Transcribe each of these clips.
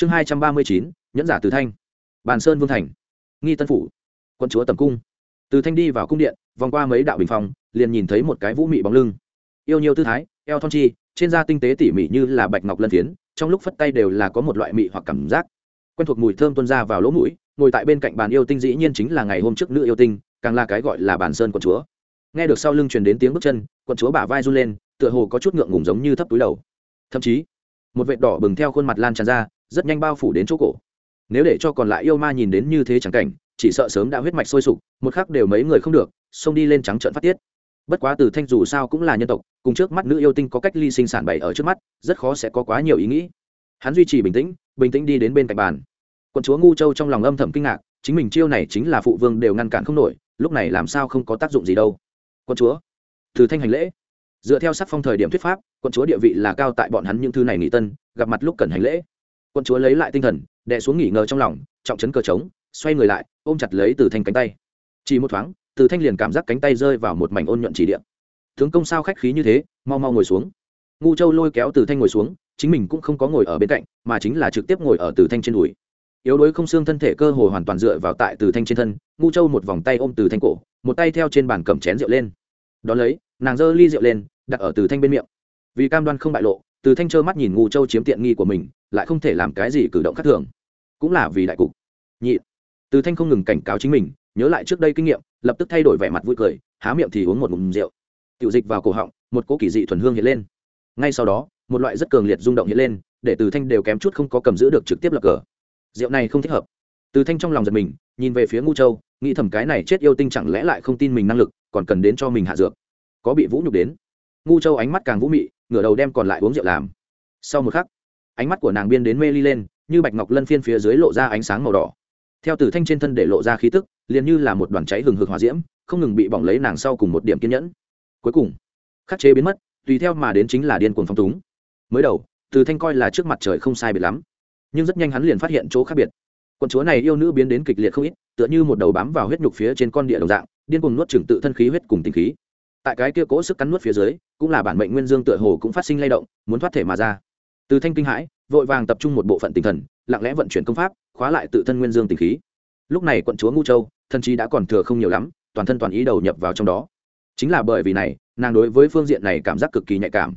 chương hai trăm ba mươi chín, nhẫn giả từ thanh. Bàn sơn vương thành. Nghi tân phủ. Quân chúa tầm cung. Từ thanh đi vào cung điện, vòng qua mấy đạo bình phòng liền nhìn thấy một cái vũ mị bóng lưng. Yêu nhiều tư thái, eo thon chi, trên da tinh tế tỉ mỉ như là bạch ngọc lân phiến, trong lúc phất tay đều là có một loại mị hoặc cảm giác. Quen thuộc mùi thơm tuôn ra vào lỗ mũi, ngồi tại bên cạnh bàn yêu tinh dĩ nhiên chính là ngày hôm trước nữ yêu tinh, càng là cái gọi là bàn sơn quận chúa. Nghe được sau lưng truyền đến tiếng bước chân quận chúa bả vai run lên, tựa hồ có chút ngượng ngùng giống như thấp túi đầu. Thậm chí, một vệt đỏ bừng theo khuôn mặt lan tràn ra rất nhanh bao phủ đến chỗ cổ. Nếu để cho còn lại yêu ma nhìn đến như thế chẳng cảnh, chỉ sợ sớm đã huyết mạch sôi sục, một khắc đều mấy người không được, xông đi lên trắng trợn phát tiết. Bất quá từ thanh dù sao cũng là nhân tộc, cùng trước mắt nữ yêu tinh có cách ly sinh sản bày ở trước mắt, rất khó sẽ có quá nhiều ý nghĩ. Hắn duy trì bình tĩnh bình tĩnh đi đến bên cạnh bàn. Quận chúa ngu châu trong lòng âm thầm kinh ngạc, chính mình chiêu này chính là phụ vương đều ngăn cản không nổi, lúc này làm sao không có tác dụng gì đâu. Quận chúa, từ thanh hành lễ. Dựa theo sắc phong thời điểm thuyết pháp, quận chúa địa vị là cao tại bọn hắn những thứ này nghỉ tân, gặp mặt lúc cần hành lễ quân chúa lấy lại tinh thần, đè xuống nghỉ ngờ trong lòng, trọng chấn cờ trống, xoay người lại, ôm chặt lấy từ thanh cánh tay. Chỉ một thoáng, từ thanh liền cảm giác cánh tay rơi vào một mảnh ôn nhuận chỉ điện tướng công sao khách khí như thế, mau mau ngồi xuống. Ngu châu lôi kéo từ thanh ngồi xuống, chính mình cũng không có ngồi ở bên cạnh, mà chính là trực tiếp ngồi ở từ thanh trên đùi. Yếu đuối không xương thân thể cơ hồ hoàn toàn dựa vào tại từ thanh trên thân, ngu châu một vòng tay ôm từ thanh cổ, một tay theo trên bàn cầm chén rượu lên. Đón lấy, nàng giơ ly rượu lên, đặt ở từ thanh bên miệng. Vì cam đoan không bại lộ từ thanh trơ mắt nhìn ngu châu chiếm tiện nghi của mình, lại không thể làm cái gì cử động khác thường. Cũng là vì đại cục. Nhị. Từ thanh không ngừng cảnh cáo chính mình, nhớ lại trước đây kinh nghiệm, lập tức thay đổi vẻ mặt vui cười, há miệng thì uống một ngụm rượu. Tiểu dịch vào cổ họng, một cỗ kỳ dị thuần hương hiện lên. Ngay sau đó, một loại rất cường liệt rung động hiện lên, để từ thanh đều kém chút không có cầm giữ được trực tiếp lập cờ. Rượu này không thích hợp. Từ thanh trong lòng giật mình, nhìn về phía ngu châu, nghĩ thầm cái này chết yêu tinh chẳng lẽ lại không tin mình năng lực, còn cần đến cho mình hạ dược. Có bị vũ nhục đến. Ngu châu ánh mắt càng vũ mị ngửa đầu đem còn lại uống rượu làm. Sau một khắc, ánh mắt của nàng biên đến mê ly lên, như bạch ngọc lân phiên phía dưới lộ ra ánh sáng màu đỏ. Theo tử thanh trên thân để lộ ra khí tức, liền như là một đoàn cháy hừng hực hòa diễm, không ngừng bị bỏng lấy nàng sau cùng một điểm kiên nhẫn. Cuối cùng, khắc chế biến mất, tùy theo mà đến chính là điên cuồng phong túng. Mới đầu, từ thanh coi là trước mặt trời không sai biệt lắm, nhưng rất nhanh hắn liền phát hiện chỗ khác biệt. Quận chúa này yêu nữ biến đến kịch liệt không ít, tựa như một đầu bám vào huyết nhục phía trên con địa đồng dạng, điên cuồng nuốt chửng tự thân khí huyết cùng tình khí tại cái kia cố sức cắn nuốt phía dưới, cũng là bản mệnh nguyên dương tựa hồ cũng phát sinh lay động, muốn thoát thể mà ra. Từ thanh kinh hãi, vội vàng tập trung một bộ phận tinh thần, lặng lẽ vận chuyển công pháp, khóa lại tự thân nguyên dương tình khí. Lúc này quận chúa ngu châu thần chí đã còn thừa không nhiều lắm, toàn thân toàn ý đầu nhập vào trong đó. Chính là bởi vì này, nàng đối với phương diện này cảm giác cực kỳ nhạy cảm.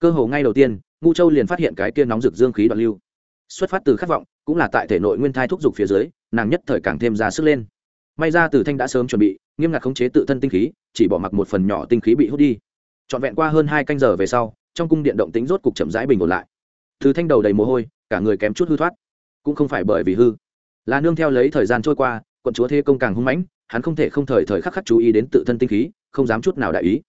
Cơ hồ ngay đầu tiên ngu châu liền phát hiện cái kia nóng rực dương khí đoạn lưu. Xuất phát từ khát vọng, cũng là tại thể nội nguyên thai thúc giục phía dưới, nàng nhất thời càng thêm ra sức lên may ra từ thanh đã sớm chuẩn bị, nghiêm ngặt khống chế tự thân tinh khí, chỉ bỏ mặc một phần nhỏ tinh khí bị hút đi. Trọn vẹn qua hơn hai canh giờ về sau, trong cung điện động tính rốt cục chậm rãi bình ổn lại. Từ thanh đầu đầy mồ hôi, cả người kém chút hư thoát. Cũng không phải bởi vì hư. Là nương theo lấy thời gian trôi qua, quận chúa thế công càng hung mãnh, hắn không thể không thời thời khắc khắc chú ý đến tự thân tinh khí, không dám chút nào đại ý.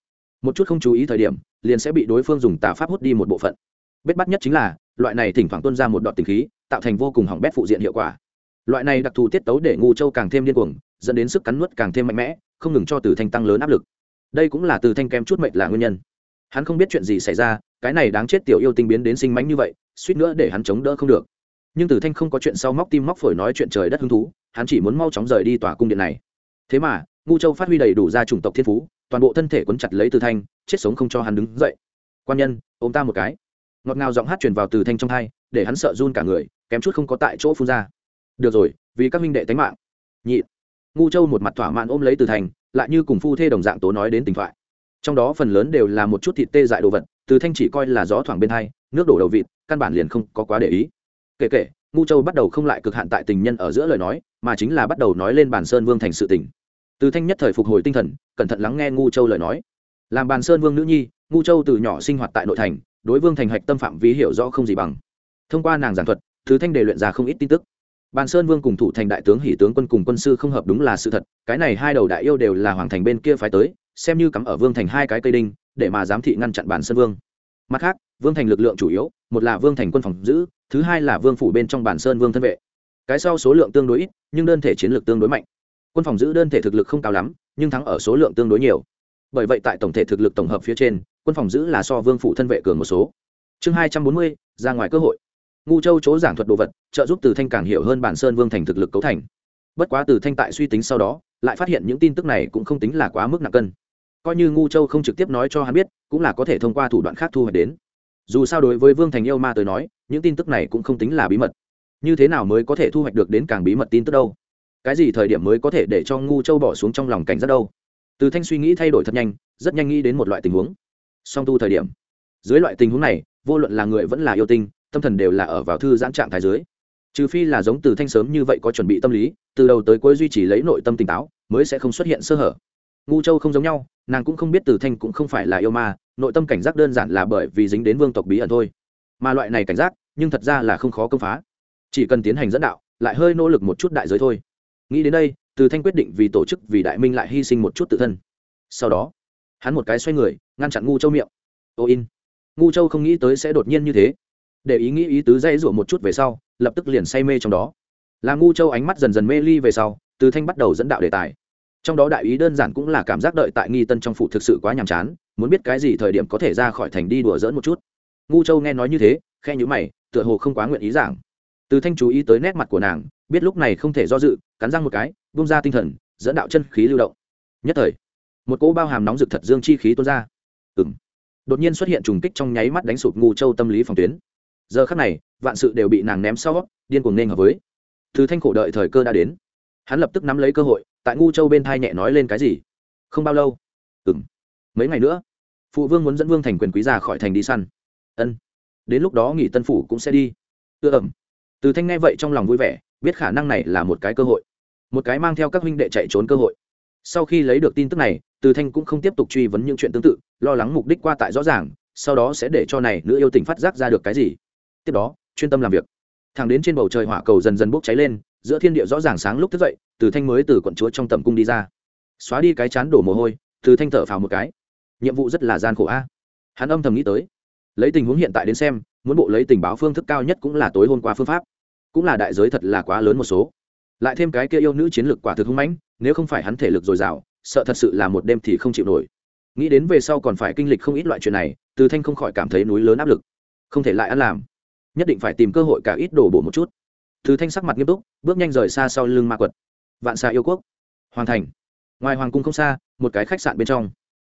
Một chút không chú ý thời điểm, liền sẽ bị đối phương dùng tà pháp hút đi một bộ phận. Bết bắt nhất chính là, loại này thỉnh thoảng tuân ra một đoạn tinh khí, tạo thành vô cùng hỏng bét phụ diện hiệu quả. Loại này đặc thù tiết tấu để ngu châu càng thêm điên cuồng dẫn đến sức cắn nuốt càng thêm mạnh mẽ, không ngừng cho từ thanh tăng lớn áp lực. Đây cũng là từ thanh kém chút mệnh là nguyên nhân. Hắn không biết chuyện gì xảy ra, cái này đáng chết tiểu yêu tinh biến đến sinh mánh như vậy, suýt nữa để hắn chống đỡ không được. Nhưng từ thanh không có chuyện sau móc tim móc phổi nói chuyện trời đất hứng thú, hắn chỉ muốn mau chóng rời đi tòa cung điện này. Thế mà, ngu châu phát huy đầy đủ ra chủng tộc thiên phú, toàn bộ thân thể quấn chặt lấy từ thanh, chết sống không cho hắn đứng dậy. Quan nhân, ôm ta một cái. Ngọt ngào giọng hát truyền vào từ thanh trong hai để hắn sợ run cả người, kém chút không có tại chỗ phun ra. Được rồi, vì các minh đệ tánh mạng. Nhị ngu châu một mặt thỏa mãn ôm lấy từ thanh lại như cùng phu thê đồng dạng tố nói đến tình thoại. Trong đó phần lớn đều là một chút thịt tê dại đồ vật, từ thanh chỉ coi là gió thoảng bên hai, nước đổ đầu vịt, căn bản liền không có quá để ý. Kể kể, ngu châu bắt đầu không lại cực hạn tại tình nhân ở giữa lời nói, mà chính là bắt đầu nói lên bàn sơn vương thành sự tình. Từ thanh nhất thời phục hồi tinh thần, cẩn thận lắng nghe ngu châu lời nói. Làm bàn sơn vương nữ nhi, ngu châu từ nhỏ sinh hoạt tại nội thành, đối vương thành hạch tâm phạm ví hiểu rõ không gì bằng. Thông qua nàng giảng thuật thứ thanh đề luyện ra không ít tin tức bàn sơn vương cùng thủ thành đại tướng hỷ tướng quân cùng quân sư không hợp đúng là sự thật, cái này hai đầu đại yêu đều là hoàng thành bên kia phái tới, xem như cắm ở vương thành hai cái cây đinh, để mà giám thị ngăn chặn bàn sơn vương. Mặt khác, vương thành lực lượng chủ yếu, một là vương thành quân phòng giữ, thứ hai là vương phủ bên trong bản sơn vương thân vệ. Cái sau số lượng tương đối ít, nhưng đơn thể chiến lược tương đối mạnh. Quân phòng giữ đơn thể thực lực không cao lắm, nhưng thắng ở số lượng tương đối nhiều. Bởi vậy tại tổng thể thực lực tổng hợp phía trên, quân phòng giữ là so vương phủ thân vệ cường một số. Chương hai trăm bốn mươi, ra ngoài cơ hội ngu châu chỗ giảng thuật đồ vật, trợ giúp từ thanh càng hiểu hơn bản sơn vương thành thực lực cấu thành. Bất quá từ thanh tại suy tính sau đó, lại phát hiện những tin tức này cũng không tính là quá mức nặng cân. Coi như ngu châu không trực tiếp nói cho hắn biết, cũng là có thể thông qua thủ đoạn khác thu hoạch đến. Dù sao đối với vương thành yêu ma tới nói, những tin tức này cũng không tính là bí mật. Như thế nào mới có thể thu hoạch được đến càng bí mật tin tức đâu? Cái gì thời điểm mới có thể để cho ngu châu bỏ xuống trong lòng cảnh giác đâu? Từ thanh suy nghĩ thay đổi thật nhanh, rất nhanh nghĩ đến một loại tình huống. Song tu thời điểm, dưới loại tình huống này, vô luận là người vẫn là yêu tinh tâm thần đều là ở vào thư giãn trạng thái dưới. Trừ phi là giống từ thanh sớm như vậy có chuẩn bị tâm lý, từ đầu tới cuối duy trì lấy nội tâm tỉnh táo, mới sẽ không xuất hiện sơ hở. Ngu châu không giống nhau, nàng cũng không biết từ thanh cũng không phải là yêu ma, nội tâm cảnh giác đơn giản là bởi vì dính đến vương tộc bí ẩn thôi. Mà loại này cảnh giác, nhưng thật ra là không khó công phá. Chỉ cần tiến hành dẫn đạo, lại hơi nỗ lực một chút đại giới thôi. Nghĩ đến đây, từ thanh quyết định vì tổ chức vì đại minh lại hy sinh một chút tự thân. Sau đó, hắn một cái xoay người, ngăn chặn ngu châu miệng. Ô in. Ngu châu không nghĩ tới sẽ đột nhiên như thế để ý nghĩ ý tứ dây rủa một chút về sau, lập tức liền say mê trong đó. Là ngu châu ánh mắt dần dần mê ly về sau, từ thanh bắt đầu dẫn đạo đề tài. Trong đó đại ý đơn giản cũng là cảm giác đợi tại nghi tân trong phủ thực sự quá nhàm chán, muốn biết cái gì thời điểm có thể ra khỏi thành đi đùa dỡn một chút. Ngu châu nghe nói như thế, khe nhữ mày, tựa hồ không quá nguyện ý giảng. Từ thanh chú ý tới nét mặt của nàng, biết lúc này không thể do dự, cắn răng một cái bung ra tinh thần, dẫn đạo chân khí lưu động. Nhất thời, một cỗ bao hàm nóng rực thật dương chi khí tuôn ra. Ừng đột nhiên xuất hiện trùng kích trong nháy mắt đánh sụp ngu châu tâm lý phòng tuyến giờ khắc này, vạn sự đều bị nàng ném sau, điên cuồng nên hợp với. Từ thanh khổ đợi thời cơ đã đến. Hắn lập tức nắm lấy cơ hội, tại ngu châu bên thai nhẹ nói lên cái gì? Không bao lâu. Ừng mấy ngày nữa, phụ vương muốn dẫn vương thành quyền quý ra khỏi thành đi săn. Ân. Đến lúc đó nghỉ tân phủ cũng sẽ đi. Ưa ẩm. Từ thanh nghe vậy trong lòng vui vẻ, biết khả năng này là một cái cơ hội. Một cái mang theo các huynh đệ chạy trốn cơ hội. Sau khi lấy được tin tức này, từ thanh cũng không tiếp tục truy vấn những chuyện tương tự, lo lắng mục đích qua tại rõ ràng, sau đó sẽ để cho này nữ yêu tình phát giác ra được cái gì tiếp đó, chuyên tâm làm việc. Thẳng đến trên bầu trời hỏa cầu dần dần bốc cháy lên, giữa thiên địa rõ ràng sáng lúc thức dậy, từ thanh mới từ quận chúa trong tầm cung đi ra. Xóa đi cái chán đổ mồ hôi, từ thanh thở phào một cái. Nhiệm vụ rất là gian khổ a. Hắn âm thầm nghĩ tới. Lấy tình huống hiện tại đến xem, muốn bộ lấy tình báo phương thức cao nhất cũng là tối hôm qua phương pháp. Cũng là đại giới thật là quá lớn một số. Lại thêm cái kia yêu nữ chiến lược quả thực hung mãnh, nếu không phải hắn thể lực dồi dào, sợ thật sự là một đêm thì không chịu nổi. Nghĩ đến về sau còn phải kinh lịch không ít loại chuyện này, từ thanh không khỏi cảm thấy núi lớn áp lực. Không thể lại ăn làm nhất định phải tìm cơ hội cả ít đổ bổ một chút. Thứ thanh sắc mặt nghiêm túc, bước nhanh rời xa sau lưng ma quật. Vạn xa yêu quốc. Hoàn thành. Ngoài hoàng cung không xa, một cái khách sạn bên trong.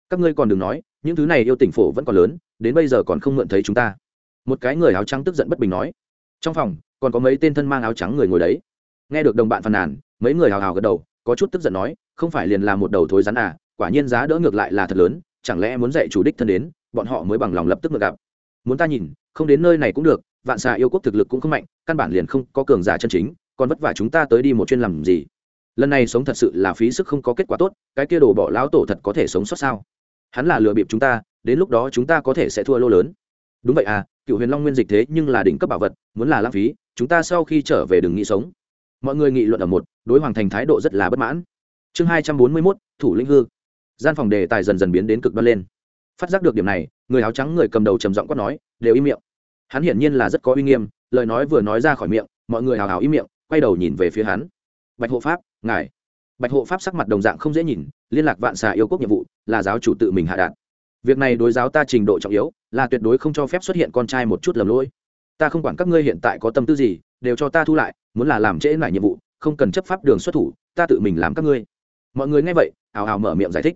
Các ngươi còn đừng nói, những thứ này yêu tỉnh phổ vẫn còn lớn, đến bây giờ còn không mượn thấy chúng ta. Một cái người áo trắng tức giận bất bình nói. Trong phòng, còn có mấy tên thân mang áo trắng người ngồi đấy. Nghe được đồng bạn phàn nàn, mấy người hào hào gật đầu, có chút tức giận nói, không phải liền là một đầu thối rắn à quả nhiên giá đỡ ngược lại là thật lớn, chẳng lẽ muốn dạy chủ đích thân đến, bọn họ mới bằng lòng lập tức ngược gặp. Muốn ta nhìn, không đến nơi này cũng được vạn xà yêu quốc thực lực cũng không mạnh, căn bản liền không có cường giả chân chính, còn vất vả chúng ta tới đi một chuyên làm gì? Lần này sống thật sự là phí sức không có kết quả tốt, cái kia đồ bỏ lão tổ thật có thể sống sót sao? Hắn là lừa bịp chúng ta, đến lúc đó chúng ta có thể sẽ thua lô lớn. Đúng vậy à cựu huyền long nguyên dịch thế nhưng là đỉnh cấp bảo vật, muốn là lãng phí, chúng ta sau khi trở về đừng nghĩ sống. Mọi người nghị luận ở một, đối hoàng thành thái độ rất là bất mãn. Chương hai trăm bốn mươi mốt, thủ lĩnh hư. Gian phòng đề tài dần dần biến đến cực đoan lên. Phát giác được điểm này, người áo trắng người cầm đầu trầm giọng quát nói, đều im miệng hắn hiển nhiên là rất có uy nghiêm, lời nói vừa nói ra khỏi miệng, mọi người hào hào im miệng, quay đầu nhìn về phía hắn. Bạch hộ pháp, ngài. Bạch hộ pháp sắc mặt đồng dạng không dễ nhìn, liên lạc vạn xà yêu quốc nhiệm vụ, là giáo chủ tự mình hạ đạn việc này đối giáo ta trình độ trọng yếu, là tuyệt đối không cho phép xuất hiện con trai một chút lầm lỗi. Ta không quản các ngươi hiện tại có tâm tư gì, đều cho ta thu lại, muốn là làm trễ lại nhiệm vụ, không cần chấp pháp đường xuất thủ, ta tự mình làm các ngươi. Mọi người nghe vậy ào ào mở miệng giải thích.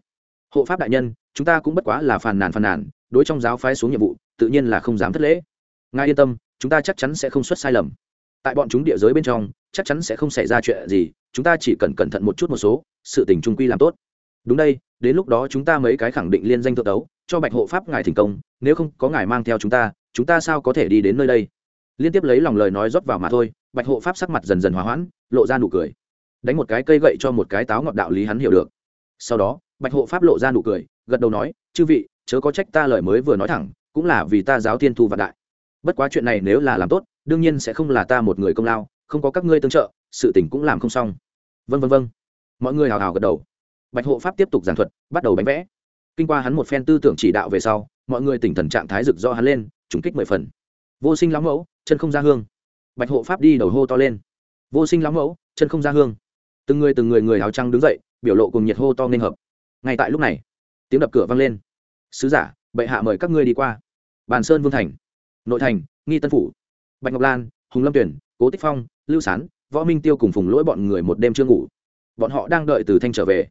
Hộ pháp đại nhân, chúng ta cũng bất quá là phàn nàn phàn nàn, đối trong giáo phái xuống nhiệm vụ, tự nhiên là không dám thất lễ ngài yên tâm, chúng ta chắc chắn sẽ không xuất sai lầm. Tại bọn chúng địa giới bên trong, chắc chắn sẽ không xảy ra chuyện gì, chúng ta chỉ cần cẩn thận một chút một số, sự tình trung quy làm tốt. Đúng đây, đến lúc đó chúng ta mấy cái khẳng định liên danh thượng tấu cho bạch hộ pháp ngài thành công, nếu không có ngài mang theo chúng ta chúng ta sao có thể đi đến nơi đây? Liên tiếp lấy lòng lời nói rót vào mà thôi, bạch hộ pháp sắc mặt dần dần hòa hoãn, lộ ra nụ cười. Đánh một cái cây gậy cho một cái táo ngọt đạo lý hắn hiểu được. Sau đó, bạch hộ pháp lộ ra nụ cười, gật đầu nói, chư vị, chớ có trách ta lời mới vừa nói thẳng, cũng là vì ta giáo tiên thu vạn đại bất quá chuyện này nếu là làm tốt, đương nhiên sẽ không là ta một người công lao, không có các ngươi tương trợ, sự tình cũng làm không xong. Vân vân vân mọi người hào hào gật đầu. Bạch hộ pháp tiếp tục giảng thuật, bắt đầu bánh vẽ. Kinh qua hắn một phen tư tưởng chỉ đạo về sau, mọi người tỉnh thần trạng thái rực do hắn lên, trùng kích mười phần. Vô sinh lão mẫu, chân không ra hương. Bạch hộ pháp đi đầu hô to lên. Vô sinh lão mẫu, chân không ra hương. Từng người từng người người áo trăng đứng dậy, biểu lộ cùng nhiệt hô to nên hợp. Ngay tại lúc này, tiếng đập cửa vang lên. Sứ giả, bệ hạ mời các ngươi đi qua. Bàn sơn vương thành nội thành, nghi tân phủ, bạch ngọc lan, hùng lâm tuyển, cố tích phong, lưu sán, võ minh tiêu cùng phùng lỗi bọn người một đêm chưa ngủ. Bọn họ đang đợi từ thanh trở về.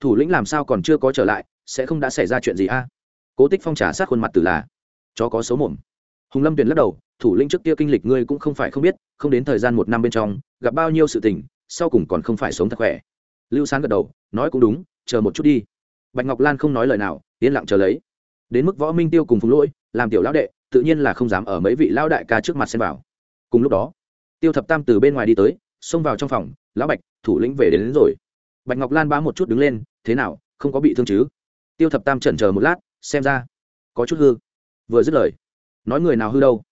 Thủ lĩnh làm sao còn chưa có trở lại, sẽ không đã xảy ra chuyện gì a? Cố tích phong trả sát khuôn mặt từ là, chó có số mồm. Hùng lâm tuyển lắc đầu, thủ lĩnh trước kia kinh lịch ngươi cũng không phải không biết, không đến thời gian một năm bên trong, gặp bao nhiêu sự tình, sau cùng còn không phải sống thật khỏe. Lưu sán gật đầu, nói cũng đúng, chờ một chút đi. Bạch ngọc lan không nói lời nào, yên lặng chờ lấy. Đến mức võ minh tiêu cùng phùng lỗi, làm tiểu lão đệ tự nhiên là không dám ở mấy vị lão đại ca trước mặt xem vào. Cùng lúc đó tiêu thập tam từ bên ngoài đi tới xông vào trong phòng lão bạch thủ lĩnh về đến, đến rồi. Bạch ngọc lan bá một chút đứng lên thế nào không có bị thương chứ? Tiêu thập tam chần chờ một lát xem ra có chút hư. Vừa dứt lời nói người nào hư đâu?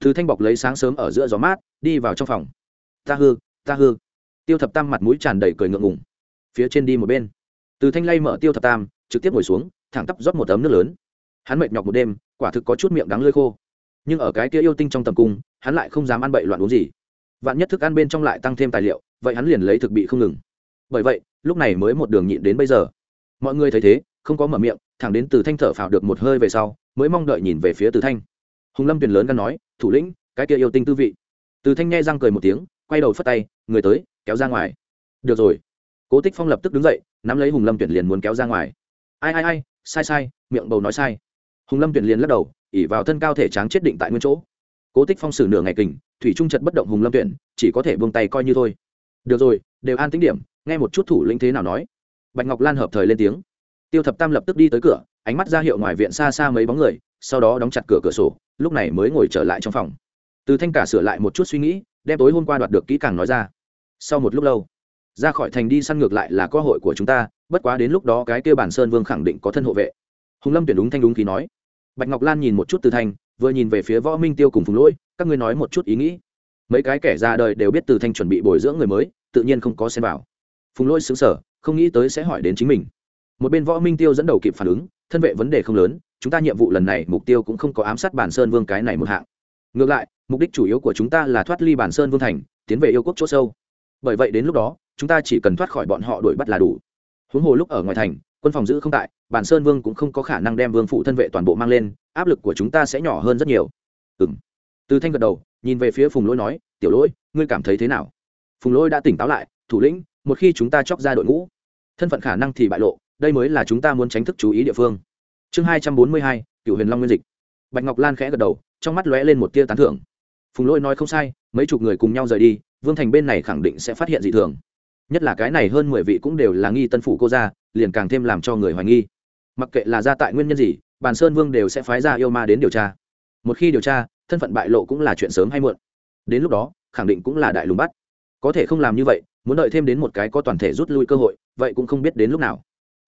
Thứ thanh bọc lấy sáng sớm ở giữa gió mát đi vào trong phòng. Ta hư ta hư. Tiêu thập tam mặt mũi tràn đầy cười ngượng ngùng. Phía trên đi một bên. Từ thanh lay mở tiêu thập tam trực tiếp ngồi xuống thẳng tắp rót một tấm nước lớn. Hắn mệt nhọc một đêm quả thực có chút miệng đắng lơi khô. Nhưng ở cái kia yêu tinh trong tầm cung, hắn lại không dám ăn bậy loạn uống gì. Vạn nhất thức ăn bên trong lại tăng thêm tài liệu, vậy hắn liền lấy thực bị không ngừng. Bởi vậy, lúc này mới một đường nhịn đến bây giờ. Mọi người thấy thế, không có mở miệng, thẳng đến từ thanh thở phào được một hơi về sau, mới mong đợi nhìn về phía từ thanh. Hùng lâm tuyền lớn gắn nói, thủ lĩnh, cái kia yêu tinh tư vị. Từ thanh nghe răng cười một tiếng, quay đầu phất tay, người tới, kéo ra ngoài. Được rồi. Cố tích phong lập tức đứng dậy, nắm lấy hùng lâm tuyển liền muốn kéo ra ngoài. Ai ai ai, sai sai, miệng bầu nói sai hùng lâm tuyển liền lắc đầu ỉ vào thân cao thể tráng chết định tại nguyên chỗ. Cố tích phong xử nửa ngày kình, thủy trung chật bất động hùng lâm tuyển, chỉ có thể buông tay coi như thôi. Được rồi, đều an tính điểm, nghe một chút thủ lĩnh thế nào nói. Bạch ngọc lan hợp thời lên tiếng. Tiêu thập tam lập tức đi tới cửa, ánh mắt ra hiệu ngoài viện xa xa mấy bóng người, sau đó đóng chặt cửa cửa sổ, lúc này mới ngồi trở lại trong phòng. Từ thanh cả sửa lại một chút suy nghĩ, đem tối hôm qua đoạt được kỹ càng nói ra. Sau một lúc lâu, ra khỏi thành đi săn ngược lại là cơ hội của chúng ta, bất quá đến lúc đó cái kêu bản sơn vương khẳng định có thân hộ vệ. Hùng lâm tuyển đúng thanh đúng khí nói bạch ngọc lan nhìn một chút từ thanh, vừa nhìn về phía võ minh tiêu cùng phùng lỗi, các ngươi nói một chút ý nghĩ. Mấy cái kẻ ra đời đều biết từ thanh chuẩn bị bồi dưỡng người mới, tự nhiên không có xem vào. Phùng lỗi xứng sở không nghĩ tới sẽ hỏi đến chính mình. Một bên võ minh tiêu dẫn đầu kịp phản ứng, thân vệ vấn đề không lớn, chúng ta nhiệm vụ lần này mục tiêu cũng không có ám sát bản sơn vương cái này một hạng. Ngược lại, mục đích chủ yếu của chúng ta là thoát ly bản sơn vương thành, tiến về yêu quốc chỗ sâu. Bởi vậy đến lúc đó, chúng ta chỉ cần thoát khỏi bọn họ đuổi bắt là đủ. Huống hồ lúc ở ngoài thành quân phòng giữ không tại, bản sơn vương cũng không có khả năng đem vương phụ thân vệ toàn bộ mang lên, áp lực của chúng ta sẽ nhỏ hơn rất nhiều. Ừ m từ thanh gật đầu, nhìn về phía phùng lỗi nói, tiểu lỗi, ngươi cảm thấy thế nào? Phùng lỗi đã tỉnh táo lại, thủ lĩnh, một khi chúng ta chóc ra đội ngũ, thân phận khả năng thì bại lộ, đây mới là chúng ta muốn tránh thức chú ý địa phương. Chương hai trăm bốn mươi hai cựu huyền long nguyên dịch. Bạch ngọc lan khẽ gật đầu, trong mắt lóe lên một tia tán thưởng. Phùng lỗi nói, không sai, mấy chục người cùng nhau rời đi, vương thành bên này khẳng định sẽ phát hiện dị thường. Nhất là cái này hơn mười vị cũng đều là nghi tân phủ cô gia liền càng thêm làm cho người hoài nghi. Mặc kệ là ra tại nguyên nhân gì, bàn sơn vương đều sẽ phái ra yêu ma đến điều tra. Một khi điều tra, thân phận bại lộ cũng là chuyện sớm hay muộn. Đến lúc đó, khẳng định cũng là đại lùng bắt. Có thể không làm như vậy, muốn đợi thêm đến một cái có toàn thể rút lui cơ hội, vậy cũng không biết đến lúc nào.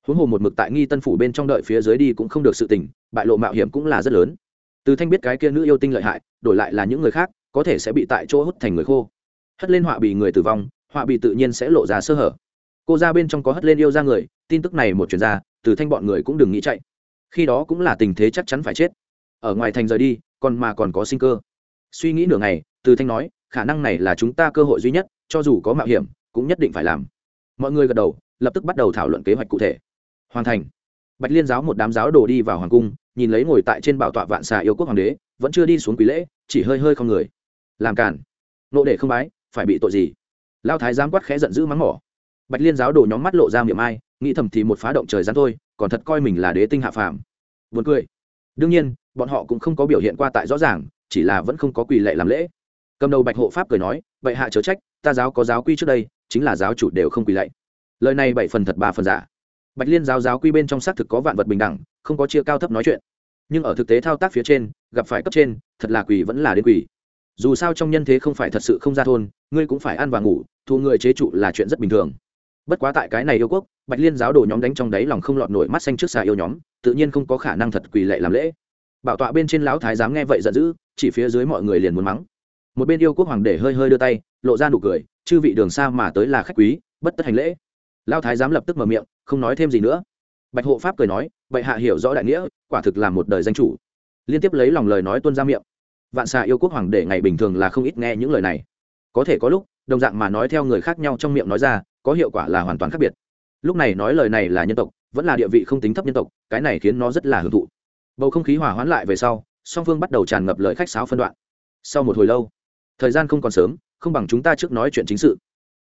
Huống hồ một mực tại nghi tân phủ bên trong đợi phía dưới đi cũng không được sự tỉnh bại lộ mạo hiểm cũng là rất lớn. Từ thanh biết cái kia nữ yêu tinh lợi hại, đổi lại là những người khác, có thể sẽ bị tại chỗ hút thành người khô. Hất lên họa bị người tử vong, họa bị tự nhiên sẽ lộ ra sơ hở. Cô ra bên trong có hất lên yêu ra người tin tức này một chuyên gia, từ thanh bọn người cũng đừng nghĩ chạy. Khi đó cũng là tình thế chắc chắn phải chết. Ở ngoài thành rời đi, còn mà còn có sinh cơ. Suy nghĩ nửa ngày, từ thanh nói, khả năng này là chúng ta cơ hội duy nhất, cho dù có mạo hiểm, cũng nhất định phải làm. Mọi người gật đầu, lập tức bắt đầu thảo luận kế hoạch cụ thể. Hoàn thành. Bạch liên giáo một đám giáo đồ đi vào hoàng cung, nhìn lấy ngồi tại trên bảo tọa vạn xà yêu quốc hoàng đế, vẫn chưa đi xuống quý lễ, chỉ hơi hơi không người. Làm cản nộ để không bái, phải bị tội gì? Lao thái giám quát khẽ giận dữ mắng mỏ bạch liên giáo đồ nhóm mắt lộ ra miệng ai, nghĩ thầm thì một phá động trời gian thôi, còn thật coi mình là đế tinh hạ phàm. Buồn cười. Đương nhiên, bọn họ cũng không có biểu hiện qua tại rõ ràng, chỉ là vẫn không có quỳ lệ làm lễ. Cầm đầu bạch hộ pháp cười nói vậy hạ chớ trách, ta giáo có giáo quy trước đây, chính là giáo chủ đều không quỳ lệ lời này bảy phần thật, ba phần giả. Bạch liên giáo giáo quy bên trong xác thực có vạn vật bình đẳng, không có chia cao thấp nói chuyện. Nhưng ở thực tế thao tác phía trên, gặp phải cấp trên, thật là quỳ vẫn là đến quỳ. Dù sao trong nhân thế không phải thật sự không ra thôn, ngươi cũng phải ăn và ngủ, thu người chế trụ là chuyện rất bình thường bất quá tại cái này yêu quốc, bạch liên giáo đồ nhóm đánh trong đáy lòng không lọt nổi mắt xanh trước xà yêu nhóm, tự nhiên không có khả năng thật quỳ lệ làm lễ. Bảo tọa bên trên lão thái dám nghe vậy giận dữ, chỉ phía dưới mọi người liền muốn mắng. Một bên yêu quốc hoàng để hơi hơi đưa tay, lộ ra nụ cười, chư vị đường xa mà tới là khách quý, bất tất hành lễ. Lão thái dám lập tức mở miệng, không nói thêm gì nữa. Bạch hộ pháp cười nói vậy hạ hiểu rõ đại nghĩa, quả thực là một đời danh chủ. Liên tiếp lấy lòng lời nói tuân ra miệng. Vạn xà yêu quốc hoàng để ngày bình thường là không ít nghe những lời này. Có thể có lúc, đồng dạng mà nói theo người khác nhau trong miệng nói ra có hiệu quả là hoàn toàn khác biệt. Lúc này nói lời này là nhân tộc, vẫn là địa vị không tính thấp nhân tộc, cái này khiến nó rất là hưởng thụ. Bầu không khí hỏa hoãn lại về sau, song phương bắt đầu tràn ngập lời khách sáo phân đoạn. Sau một hồi lâu, thời gian không còn sớm, không bằng chúng ta trước nói chuyện chính sự.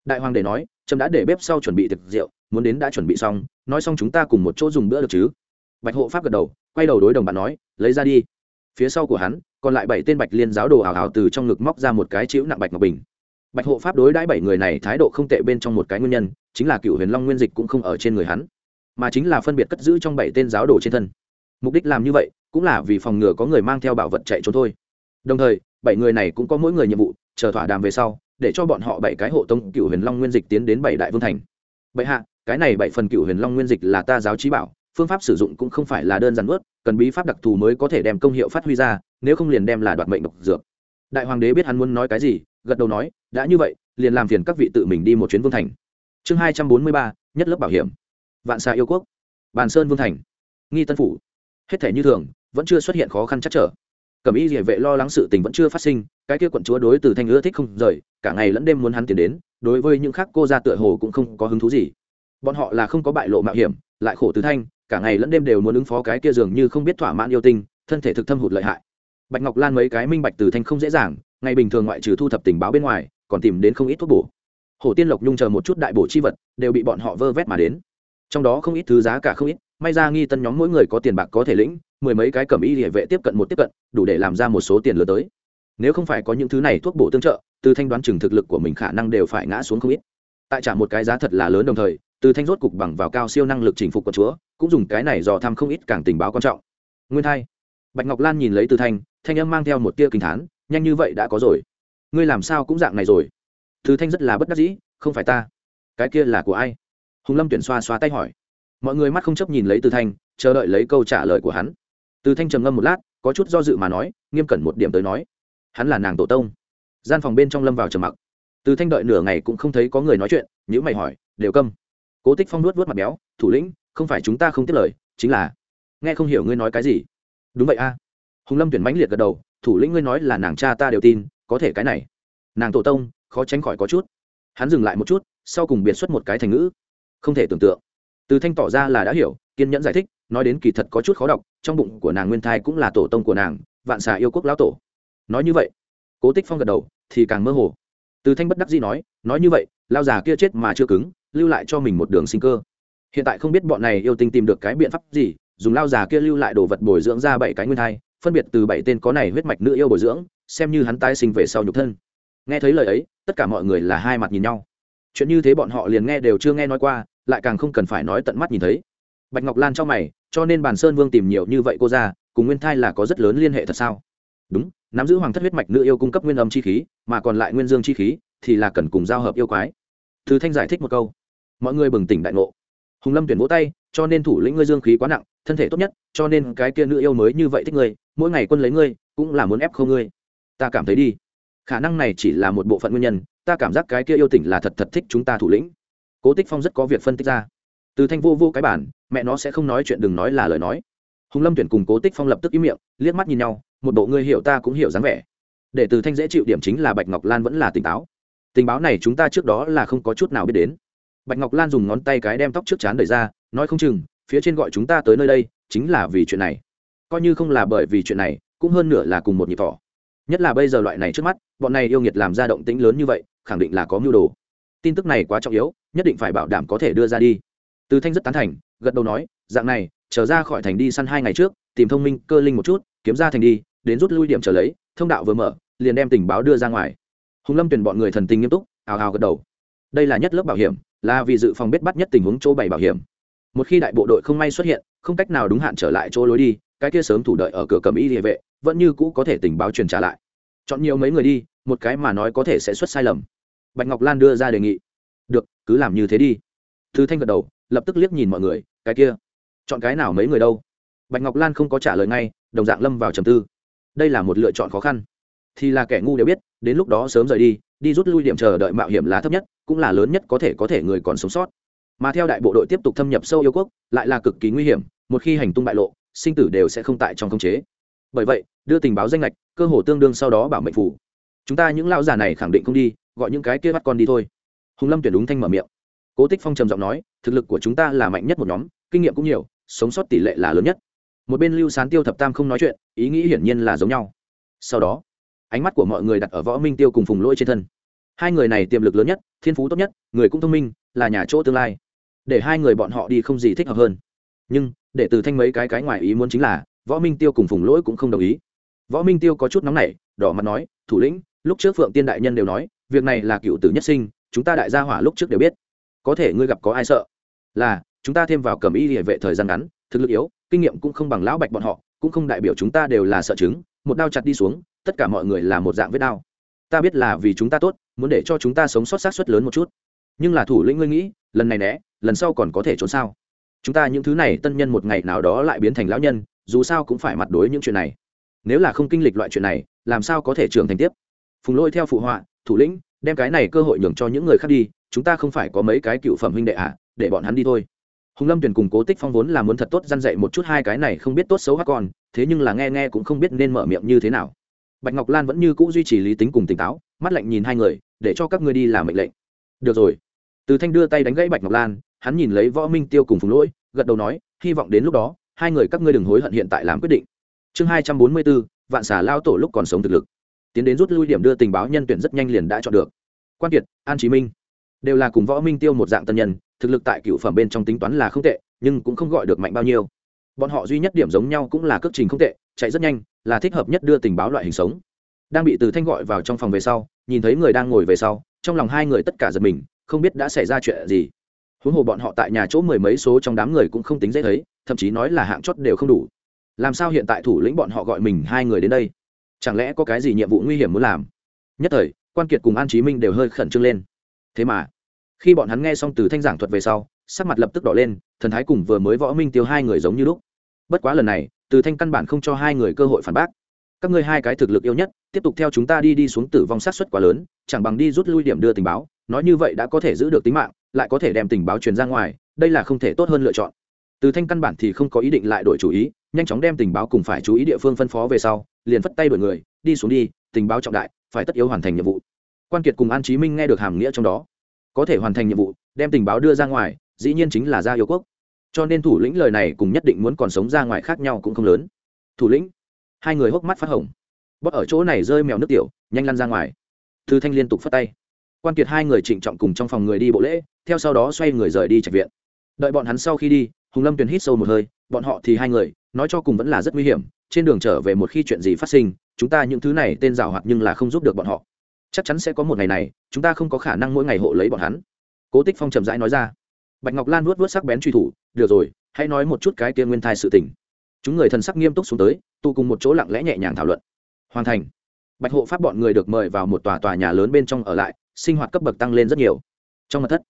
Đại hoàng để nói trâm đã để bếp sau chuẩn bị thực rượu, muốn đến đã chuẩn bị xong, nói xong chúng ta cùng một chỗ dùng bữa được chứ? Bạch hộ pháp gật đầu, quay đầu đối đồng bạn nói, lấy ra đi. Phía sau của hắn, còn lại bảy tên bạch liên giáo đồ ảo ảo từ trong ngực móc ra một cái chiếu nặng bạch ngọc bình bạch hộ pháp đối đãi bảy người này thái độ không tệ bên trong một cái nguyên nhân, chính là cựu huyền long nguyên dịch cũng không ở trên người hắn, mà chính là phân biệt cất giữ trong bảy tên giáo đồ trên thân. Mục đích làm như vậy, cũng là vì phòng ngừa có người mang theo bảo vật chạy trốn thôi. Đồng thời, bảy người này cũng có mỗi người nhiệm vụ, chờ thỏa đàm về sau, để cho bọn họ bảy cái hộ tông cựu huyền long nguyên dịch tiến đến bảy đại vương thành. Bệ hạ, cái này bảy phần cựu huyền long nguyên dịch là ta giáo trí bảo, phương pháp sử dụng cũng không phải là đơn giản ướt cần bí pháp đặc thù mới có thể đem công hiệu phát huy ra, nếu không liền đem là đoạt mệnh độc dược. Đại hoàng đế biết hắn muốn nói cái gì gật đầu nói, đã như vậy, liền làm phiền các vị tự mình đi một chuyến vương thành. Chương hai trăm bốn mươi ba, nhất lớp bảo hiểm. Vạn xa yêu quốc. Bàn sơn vương thành. Nghi tân phủ. Hết thể như thường, vẫn chưa xuất hiện khó khăn chắc trở. Cẩm y địa vệ lo lắng sự tình vẫn chưa phát sinh, cái kia quận chúa đối từ thanh ưa thích không rời, cả ngày lẫn đêm muốn hắn tiền đến, đối với những khác cô ra tựa hồ cũng không có hứng thú gì. Bọn họ là không có bại lộ mạo hiểm, lại khổ từ thanh, cả ngày lẫn đêm đều muốn ứng phó cái kia dường như không biết thỏa mãn yêu tinh, thân thể thực thâm hụt lợi hại. Bạch ngọc lan mấy cái minh bạch từ thanh không dễ dàng ngày bình thường ngoại trừ thu thập tình báo bên ngoài còn tìm đến không ít thuốc bổ. Hổ tiên lộc nhung chờ một chút đại bổ chi vật đều bị bọn họ vơ vét mà đến. Trong đó không ít thứ giá cả không ít may ra nghi tân nhóm mỗi người có tiền bạc có thể lĩnh mười mấy cái cẩm y địa vệ tiếp cận một tiếp cận đủ để làm ra một số tiền lớn tới. Nếu không phải có những thứ này thuốc bổ tương trợ từ thanh đoán chừng thực lực của mình khả năng đều phải ngã xuống không ít. Tại trả một cái giá thật là lớn đồng thời từ thanh rốt cục bằng vào cao siêu năng lực chinh phục của chúa cũng dùng cái này dò thăm không ít càng tình báo quan trọng. Nguyên Thay, bạch ngọc lan nhìn lấy từ thanh thanh âm mang theo một tia kinh thán nhanh như vậy đã có rồi. Ngươi làm sao cũng dạng này rồi. Từ thanh rất là bất đắc dĩ, không phải ta. Cái kia là của ai? Hùng lâm tuyển xoa xoa tay hỏi. Mọi người mắt không chấp nhìn lấy từ thanh, chờ đợi lấy câu trả lời của hắn. Từ thanh trầm ngâm một lát, có chút do dự mà nói, nghiêm cẩn một điểm tới nói. Hắn là nàng tổ tông. Gian phòng bên trong lâm vào trầm mặc. Từ thanh đợi nửa ngày cũng không thấy có người nói chuyện nhữ mày hỏi, đều câm? Cố tích phong nuốt vớt mặt béo, thủ lĩnh, không phải chúng ta không tiết lời, chính là, nghe không hiểu ngươi nói cái gì. Đúng vậy a. Hùng lâm tuyển mãnh liệt gật đầu thủ lĩnh ngươi nói là nàng cha ta đều tin, có thể cái này. Nàng tổ tông, khó tránh khỏi có chút. Hắn dừng lại một chút, sau cùng biệt xuất một cái thành ngữ. Không thể tưởng tượng. Từ thanh tỏ ra là đã hiểu, kiên nhẫn giải thích, nói đến kỳ thật có chút khó đọc, trong bụng của nàng nguyên thai cũng là tổ tông của nàng, vạn xà yêu quốc lão tổ. Nói như vậy, cố tích phong gật đầu, thì càng mơ hồ. Từ thanh bất đắc dĩ nói nói như vậy, lao già kia chết mà chưa cứng, lưu lại cho mình một đường sinh cơ. Hiện tại không biết bọn này yêu tinh tìm được cái biện pháp gì, dùng lao già kia lưu lại đồ vật bồi dưỡng ra bảy cái nguyên thai phân biệt từ bảy tên có này huyết mạch nữ yêu bồi dưỡng, xem như hắn tái sinh về sau nhục thân. Nghe thấy lời ấy, tất cả mọi người là hai mặt nhìn nhau. Chuyện như thế bọn họ liền nghe đều chưa nghe nói qua, lại càng không cần phải nói tận mắt nhìn thấy. Bạch ngọc lan cho mày, cho nên bàn sơn vương tìm nhiều như vậy cô ra, cùng nguyên thai là có rất lớn liên hệ thật sao? Đúng, nắm giữ hoàng thất huyết mạch nữ yêu cung cấp nguyên âm chi khí, mà còn lại nguyên dương chi khí, thì là cần cùng giao hợp yêu quái. Thứ thanh giải thích một câu. Mọi người bừng tỉnh đại ngộ. Hùng lâm tuyển vỗ tay, cho nên thủ lĩnh ngươi dương khí quá nặng, thân thể tốt nhất, cho nên cái kia nữ yêu mới như vậy thích ngươi mỗi ngày quân lấy ngươi, cũng là muốn ép không ngươi. Ta cảm thấy đi. Khả năng này chỉ là một bộ phận nguyên nhân, ta cảm giác cái kia yêu tỉnh là thật thật thích chúng ta thủ lĩnh. Cố tích phong rất có việc phân tích ra. Từ thanh vô vô cái bản, mẹ nó sẽ không nói chuyện đừng nói là lời nói. Hùng lâm tuyển cùng cố tích phong lập tức ý miệng, liếc mắt nhìn nhau, một bộ ngươi hiểu ta cũng hiểu dáng vẻ. Để từ thanh dễ chịu điểm chính là bạch ngọc lan vẫn là tỉnh táo. Tình báo này chúng ta trước đó là không có chút nào biết đến. Bạch ngọc lan dùng ngón tay cái đem tóc trước chán đẩy ra, nói không chừng, phía trên gọi chúng ta tới nơi đây, chính là vì chuyện này coi như không là bởi vì chuyện này, cũng hơn nửa là cùng một nhịp thỏ nhất là bây giờ loại này trước mắt, bọn này yêu nghiệt làm ra động tĩnh lớn như vậy, khẳng định là có mưu đồ. Tin tức này quá trọng yếu, nhất định phải bảo đảm có thể đưa ra đi. Từ thanh rất tán thành, gật đầu nói, dạng này trở ra khỏi thành đi săn hai ngày trước, tìm thông minh, cơ linh một chút, kiếm ra thành đi, đến rút lui điểm trở lấy, thông đạo vừa mở, liền đem tình báo đưa ra ngoài. Hùng lâm tuyển bọn người thần tình nghiêm túc ào ào gật đầu. Đây là nhất lớp bảo hiểm, là vì dự phòng biết bắt nhất tình huống chỗ bảy bảo hiểm. Một khi đại bộ đội không may xuất hiện, không cách nào đúng hạn trở lại chỗ lối đi cái kia sớm thủ đợi ở cửa cầm y địa vệ, vẫn như cũ có thể tình báo truyền trả lại. Chọn nhiều mấy người đi, một cái mà nói có thể sẽ xuất sai lầm. Bạch ngọc lan đưa ra đề nghị. Được, cứ làm như thế đi. Thư thanh gật đầu, lập tức liếc nhìn mọi người, cái kia, chọn cái nào mấy người đâu? Bạch ngọc lan không có trả lời ngay, đồng dạng lâm vào trầm tư. Đây là một lựa chọn khó khăn. Thì là kẻ ngu đều biết, đến lúc đó sớm rời đi đi rút lui điểm chờ đợi mạo hiểm là thấp nhất, cũng là lớn nhất có thể có thể người còn sống sót. Mà theo đại bộ đội tiếp tục thâm nhập sâu yêu quốc, lại là cực kỳ nguy hiểm, một khi hành tung bại lộ sinh tử đều sẽ không tại trong khống chế. Bởi vậy, đưa tình báo danh lệch cơ hồ tương đương sau đó bảo mệnh phủ. Chúng ta những lão già này khẳng định không đi, gọi những cái kia bắt con đi thôi. Hùng lâm tuyển đúng thanh mở miệng. Cố tích phong trầm giọng nói, thực lực của chúng ta là mạnh nhất một nhóm, kinh nghiệm cũng nhiều, sống sót tỷ lệ là lớn nhất. Một bên lưu sán tiêu thập tam không nói chuyện, ý nghĩ hiển nhiên là giống nhau. Sau đó, ánh mắt của mọi người đặt ở võ minh tiêu cùng phùng lỗi trên thân. Hai người này tiềm lực lớn nhất, thiên phú tốt nhất, người cũng thông minh, là nhà chỗ tương lai. Để hai người bọn họ đi không gì thích hợp hơn. Nhưng để từ thanh mấy cái cái ngoài ý muốn chính là, võ minh tiêu cùng phùng lỗi cũng không đồng ý. Võ minh tiêu có chút nóng nảy, đỏ mặt nói, thủ lĩnh, lúc trước phượng tiên đại nhân đều nói, việc này là cựu tử nhất sinh, chúng ta đại gia hỏa lúc trước đều biết. Có thể ngươi gặp có ai sợ? Là, chúng ta thêm vào cầm y địa vệ thời gian ngắn, thực lực yếu, kinh nghiệm cũng không bằng lão bạch bọn họ, cũng không đại biểu chúng ta đều là sợ chứng, một đao chặt đi xuống, tất cả mọi người là một dạng vết đao. Ta biết là vì chúng ta tốt, muốn để cho chúng ta sống sót sát suất lớn một chút. Nhưng là thủ lĩnh ngươi nghĩ, lần này né, lần sau còn có thể trốn sao? Chúng ta những thứ này tân nhân một ngày nào đó lại biến thành lão nhân dù sao cũng phải mặt đối những chuyện này. Nếu là không kinh lịch loại chuyện này làm sao có thể trưởng thành tiếp? Phùng lôi theo phụ họa thủ lĩnh đem cái này cơ hội nhường cho những người khác đi chúng ta không phải có mấy cái cựu phẩm huynh đệ ạ à, để bọn hắn đi thôi. Hùng lâm tuyển cùng cố tích phong vốn là muốn thật tốt dăn dậy một chút hai cái này không biết tốt xấu hát con thế nhưng là nghe nghe cũng không biết nên mở miệng như thế nào. Bạch ngọc lan vẫn như c ũ duy trì lý tính cùng tỉnh táo mắt lạnh nhìn hai người để cho các ngươi đi làm mệnh lệnh. Được rồi. Từ thanh đưa tay đánh gãy bạch ngọc lan hắn nhìn lấy võ minh tiêu cùng phùng lỗi, gật đầu nói, hy vọng đến lúc đó, hai người các ngươi đừng hối hận hiện tại làm quyết định. Chương hai trăm bốn mươi bốn, vạn xả lao tổ lúc còn sống thực lực. Tiến đến rút lui điểm đưa tình báo nhân tuyển rất nhanh liền đã chọn được. Quan kiệt, an chí minh đều là cùng võ minh tiêu một dạng tân nhân, thực lực tại cựu phẩm bên trong tính toán là không tệ, nhưng cũng không gọi được mạnh bao nhiêu. Bọn họ duy nhất điểm giống nhau cũng là cước trình không tệ, chạy rất nhanh, là thích hợp nhất đưa tình báo loại hình sống. Đang bị từ thanh gọi vào trong phòng về sau, nhìn thấy người đang ngồi về sau, trong lòng hai người tất cả giật mình, không biết đã xảy ra chuyện gì huống hồ bọn họ tại nhà chỗ mười mấy số trong đám người cũng không tính dễ thấy, thậm chí nói là hạng chót đều không đủ. Làm sao hiện tại thủ lĩnh bọn họ gọi mình hai người đến đây? Chẳng lẽ có cái gì nhiệm vụ nguy hiểm muốn làm? Nhất thời, quan kiệt cùng an chí minh đều hơi khẩn trương lên. Thế mà, khi bọn hắn nghe xong từ thanh giảng thuật về sau, sắc mặt lập tức đỏ lên, thần thái cùng vừa mới võ minh tiêu hai người giống như lúc. Bất quá lần này, từ thanh căn bản không cho hai người cơ hội phản bác. Các ngươi hai cái thực lực yêu nhất, tiếp tục theo chúng ta đi đi xuống tử vong sát xuất quá lớn, chẳng bằng đi rút lui điểm đưa tình báo, nói như vậy đã có thể giữ được tính mạng lại có thể đem tình báo truyền ra ngoài, đây là không thể tốt hơn lựa chọn. Từ thanh căn bản thì không có ý định lại đổi chủ ý, nhanh chóng đem tình báo cùng phải chú ý địa phương phân phó về sau, liền phất tay đổi người, đi xuống đi, tình báo trọng đại, phải tất yếu hoàn thành nhiệm vụ. Quan kiệt cùng an chí minh nghe được hàm nghĩa trong đó. Có thể hoàn thành nhiệm vụ, đem tình báo đưa ra ngoài, dĩ nhiên chính là ra yêu quốc. Cho nên thủ lĩnh lời này cùng nhất định muốn còn sống ra ngoài khác nhau cũng không lớn. Thủ lĩnh, hai người hốc mắt phát hồng. Bóp ở chỗ này rơi mèo nước tiểu, nhanh lăn ra ngoài. Thư thanh liên tục phất tay quan kiệt hai người trịnh trọng cùng trong phòng người đi bộ lễ, theo sau đó xoay người rời đi trạch viện. Đợi bọn hắn sau khi đi, hùng lâm tuyền hít sâu một hơi, bọn họ thì hai người, nói cho cùng vẫn là rất nguy hiểm, trên đường trở về một khi chuyện gì phát sinh, chúng ta những thứ này tên rào hoạt nhưng là không giúp được bọn họ. Chắc chắn sẽ có một ngày này, chúng ta không có khả năng mỗi ngày hộ lấy bọn hắn. Cố tích phong trầm rãi nói ra. Bạch ngọc lan vuốt vuốt sắc bén truy thủ, được rồi, hãy nói một chút cái tiên nguyên thai sự tình. Chúng người thần sắc nghiêm túc xuống tới, tụ cùng một chỗ lặng lẽ nhẹ nhàng thảo luận. Hoàn thành. Bạch hộ pháp bọn người được mời vào một tòa tòa nhà lớn bên trong ở lại sinh hoạt cấp bậc tăng lên rất nhiều. Trong mặt thất,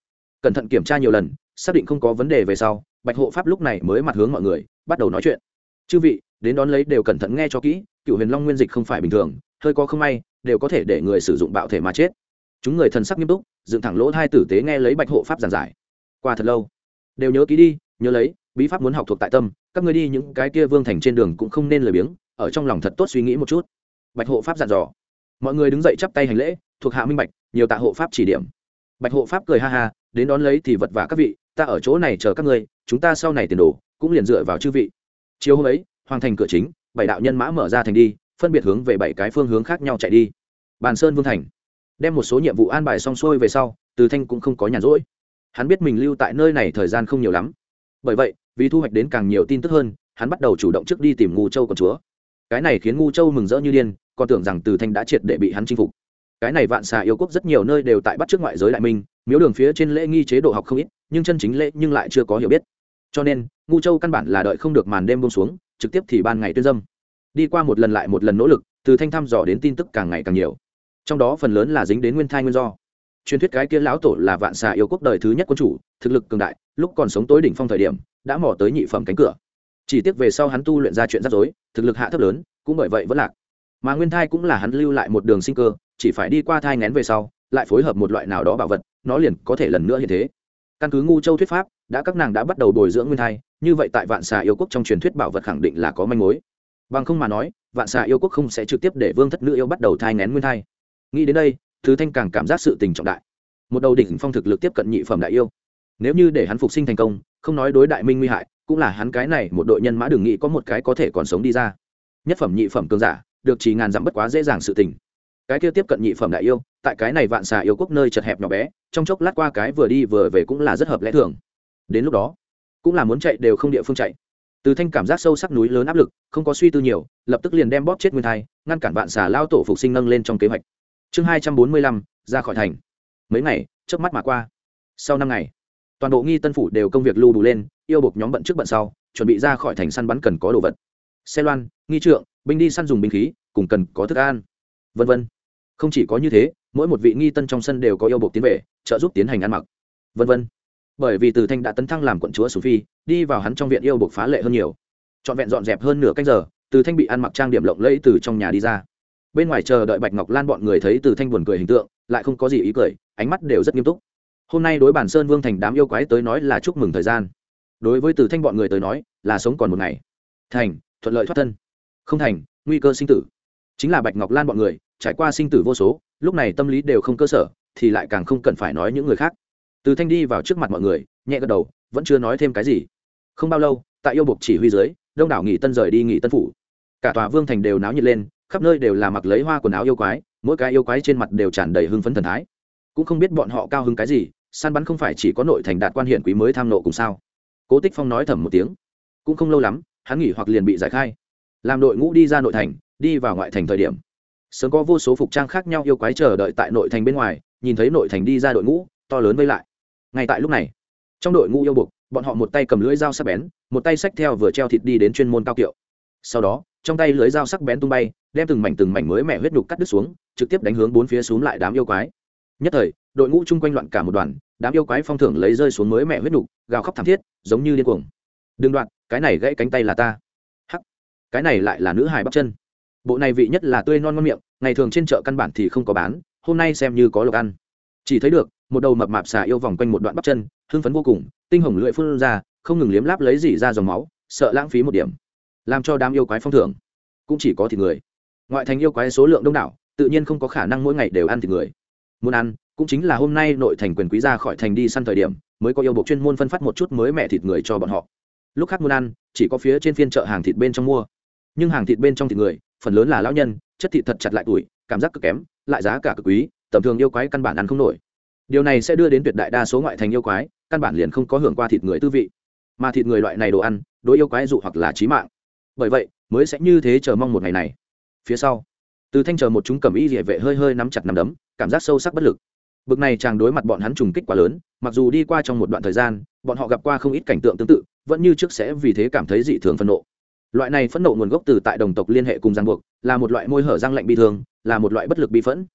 cẩn thận kiểm tra nhiều lần, xác định không có vấn đề về sau, bạch hộ pháp lúc này mới mặt hướng mọi người, bắt đầu nói chuyện. Chư vị, đến đón lấy đều cẩn thận nghe cho kỹ cựu huyền long nguyên dịch không phải bình thường, hơi có không may, đều có thể để người sử dụng bạo thể mà chết. Chúng người thần sắc nghiêm túc, dựng thẳng lỗ hai tử tế nghe lấy bạch hộ pháp giảng giải. Qua thật lâu, đều nhớ kỹ đi, nhớ lấy, bí pháp muốn học thuộc tại tâm, các người đi những cái kia vương thành trên đường cũng không nên lười biếng, ở trong lòng thật tốt suy nghĩ một chút. Bạch hộ pháp dặn dò mọi người đứng dậy chắp tay hành lễ, thuộc hạ minh bạch, nhiều tạ hộ pháp chỉ điểm. Bạch hộ pháp cười ha ha, đến đón lấy thì vật vả các vị, ta ở chỗ này chờ các ngươi, chúng ta sau này tiền đồ, cũng liền dựa vào chư vị. Chiều hôm ấy, hoàng thành cửa chính, bảy đạo nhân mã mở ra thành đi, phân biệt hướng về bảy cái phương hướng khác nhau chạy đi. Bàn sơn vương thành, đem một số nhiệm vụ an bài xong xuôi về sau, từ thanh cũng không có nhàn rỗi. Hắn biết mình lưu tại nơi này thời gian không nhiều lắm. Bởi vậy, vì thu hoạch đến càng nhiều tin tức hơn, hắn bắt đầu chủ động trước đi tìm ngu châu con chúa. Cái này khiến ngu châu mừng rỡ như điên còn tưởng rằng từ thanh đã triệt để bị hắn chinh phục. Cái này vạn xà yêu quốc rất nhiều nơi đều tại bắt trước ngoại giới đại minh, miếu đường phía trên lễ nghi chế độ học không ít, nhưng chân chính lễ nhưng lại chưa có hiểu biết. Cho nên, ngu châu căn bản là đợi không được màn đêm bông xuống, trực tiếp thì ban ngày tuyên dâm. Đi qua một lần lại một lần nỗ lực, từ thanh thăm dò đến tin tức càng ngày càng nhiều. Trong đó phần lớn là dính đến nguyên thai nguyên do. Truyền thuyết cái kia lão tổ là vạn xà yêu quốc đời thứ nhất quân chủ, thực lực cường đại, lúc còn sống tối đỉnh phong thời điểm, đã mò tới nhị phẩm cánh cửa. Chỉ tiếc về sau hắn tu luyện ra chuyện rắc rối, thực lực hạ thấp lớn, cũng bởi vậy vẫn lạc mà nguyên thai cũng là hắn lưu lại một đường sinh cơ, chỉ phải đi qua thai ngén về sau, lại phối hợp một loại nào đó bảo vật, nó liền có thể lần nữa như thế. Căn cứ ngu châu thuyết pháp, đã các nàng đã bắt đầu bồi dưỡng nguyên thai, như vậy tại vạn xà yêu quốc trong truyền thuyết bảo vật khẳng định là có manh mối. Bằng không mà nói, vạn xà yêu quốc không sẽ trực tiếp để vương thất nữ yêu bắt đầu thai ngén nguyên thai. Nghĩ đến đây, thứ thanh càng cảm giác sự tình trọng đại. Một đầu đỉnh phong thực lực tiếp cận nhị phẩm đại yêu. Nếu như để hắn phục sinh thành công, không nói đối đại minh nguy hại, cũng là hắn cái này một đội nhân mã đừng nghĩ có một cái có thể còn sống đi ra. Nhất phẩm nhị phẩm cường giả được chỉ ngàn dặm bất quá dễ dàng sự tình. Cái kia tiếp cận nhị phẩm đại yêu, tại cái này vạn xà yêu quốc nơi chật hẹp nhỏ bé, trong chốc lát qua cái vừa đi vừa về cũng là rất hợp lẽ thường. Đến lúc đó, cũng là muốn chạy đều không địa phương chạy. Từ thanh cảm giác sâu sắc núi lớn áp lực, không có suy tư nhiều, lập tức liền đem bóp chết nguyên thai, ngăn cản vạn xà lao tổ phục sinh nâng lên trong kế hoạch. Chương hai trăm bốn mươi lăm, ra khỏi thành. Mấy ngày trước mắt mà qua. Sau năm ngày, toàn bộ nghi tân phủ đều công việc lưu đủ lên, yêu buộc nhóm bận trước bận sau, chuẩn bị ra khỏi thành săn bắn cần có đồ vật. Xe loan nghi trượng, binh đi săn dùng binh khí, cùng cần có thức ăn, vân vân. Không chỉ có như thế, mỗi một vị nghi tân trong sân đều có yêu buộc tiến về, trợ giúp tiến hành ăn mặc, vân vân. Bởi vì từ thanh đã tấn thăng làm quận chúa sù phi, đi vào hắn trong viện yêu buộc phá lệ hơn nhiều. Trọn vẹn dọn dẹp hơn nửa canh giờ, từ thanh bị ăn mặc trang điểm lộng lẫy từ trong nhà đi ra. Bên ngoài chờ đợi bạch ngọc lan bọn người thấy từ thanh buồn cười hình tượng, lại không có gì ý cười, ánh mắt đều rất nghiêm túc. Hôm nay đối bản sơn vương thành đám yêu quái tới nói là chúc mừng thời gian. Đối với từ thanh bọn người tới nói, là sống còn một ngày. Thành, thuận lợi thoát thân không thành, nguy cơ sinh tử. Chính là bạch ngọc lan bọn người, trải qua sinh tử vô số, lúc này tâm lý đều không cơ sở, thì lại càng không cần phải nói những người khác. Từ thanh đi vào trước mặt mọi người, nhẹ gật đầu, vẫn chưa nói thêm cái gì. Không bao lâu, tại yêu buộc chỉ huy dưới, đông đảo nghị tân rời đi nghị tân phủ. Cả tòa vương thành đều náo nhiệt lên, khắp nơi đều là mặc lấy hoa quần áo yêu quái, mỗi cái yêu quái trên mặt đều tràn đầy hưng phấn thần thái. Cũng không biết bọn họ cao hứng cái gì, săn bắn không phải chỉ có nội thành đạt quan hiển quý mới tham nộ cùng sao. Cố tích phong nói thầm một tiếng. Cũng không lâu lắm, hắn nghỉ hoặc liền bị giải khai làm đội ngũ đi ra nội thành, đi vào ngoại thành thời điểm. Sớm có vô số phục trang khác nhau yêu quái chờ đợi tại nội thành bên ngoài, nhìn thấy nội thành đi ra đội ngũ, to lớn vây lại. Ngay tại lúc này, trong đội ngũ yêu buộc, bọn họ một tay cầm lưỡi dao sắc bén, một tay xách theo vừa treo thịt đi đến chuyên môn cao kiệu. Sau đó, trong tay lưới dao sắc bén tung bay, đem từng mảnh từng mảnh mới mẻ huyết nhục cắt đứt xuống, trực tiếp đánh hướng bốn phía xuống lại đám yêu quái. Nhất thời, đội ngũ chung quanh loạn cả một đoàn, đám yêu quái phong thưởng lấy rơi xuống mới mẹ huyết nhục, gào khóc thảm thiết, giống như điên cuồng. Đừng đoạn cái này gãy cánh tay là ta cái này lại là nữ hài bắp chân. Bộ này vị nhất là tươi non ngon miệng, ngày thường trên chợ căn bản thì không có bán, hôm nay xem như có lộc ăn. Chỉ thấy được, một đầu mập mạp xà yêu vòng quanh một đoạn bắp chân, hưng phấn vô cùng, tinh hồng lưỡi phun ra, không ngừng liếm láp lấy dỉ ra dòng máu, sợ lãng phí một điểm. Làm cho đám yêu quái phong thưởng. Cũng chỉ có thịt người. Ngoại thành yêu quái số lượng đông đảo, tự nhiên không có khả năng mỗi ngày đều ăn thịt người. Muốn ăn, cũng chính là hôm nay nội thành quyền quý ra khỏi thành đi săn thời điểm, mới có yêu bộ chuyên môn phân phát một chút mới mẹ thịt người cho bọn họ. Lúc khác muốn ăn, chỉ có phía trên phiên chợ hàng thịt bên trong mua nhưng hàng thịt bên trong thịt người, phần lớn là lão nhân, chất thịt thật chặt lại tuổi, cảm giác cực kém, lại giá cả cực quý, tầm thường yêu quái căn bản ăn không nổi. Điều này sẽ đưa đến tuyệt đại đa số ngoại thành yêu quái, căn bản liền không có hưởng qua thịt người tư vị. Mà thịt người loại này đồ ăn, đối yêu quái dụ hoặc là trí mạng. Bởi vậy, mới sẽ như thế chờ mong một ngày này. Phía sau, từ thanh chờ một chúng cầm y địa vệ hơi hơi nắm chặt nắm đấm, cảm giác sâu sắc bất lực. Bực này chàng đối mặt bọn hắn trùng kích quá lớn, mặc dù đi qua trong một đoạn thời gian, bọn họ gặp qua không ít cảnh tượng tương tự, vẫn như trước sẽ vì thế cảm thấy dị thường phẫn nộ loại này phẫn nộ nguồn gốc từ tại đồng tộc liên hệ cùng giang buộc, là một loại môi hở răng lạnh bi thương là một loại bất lực bi phẫn.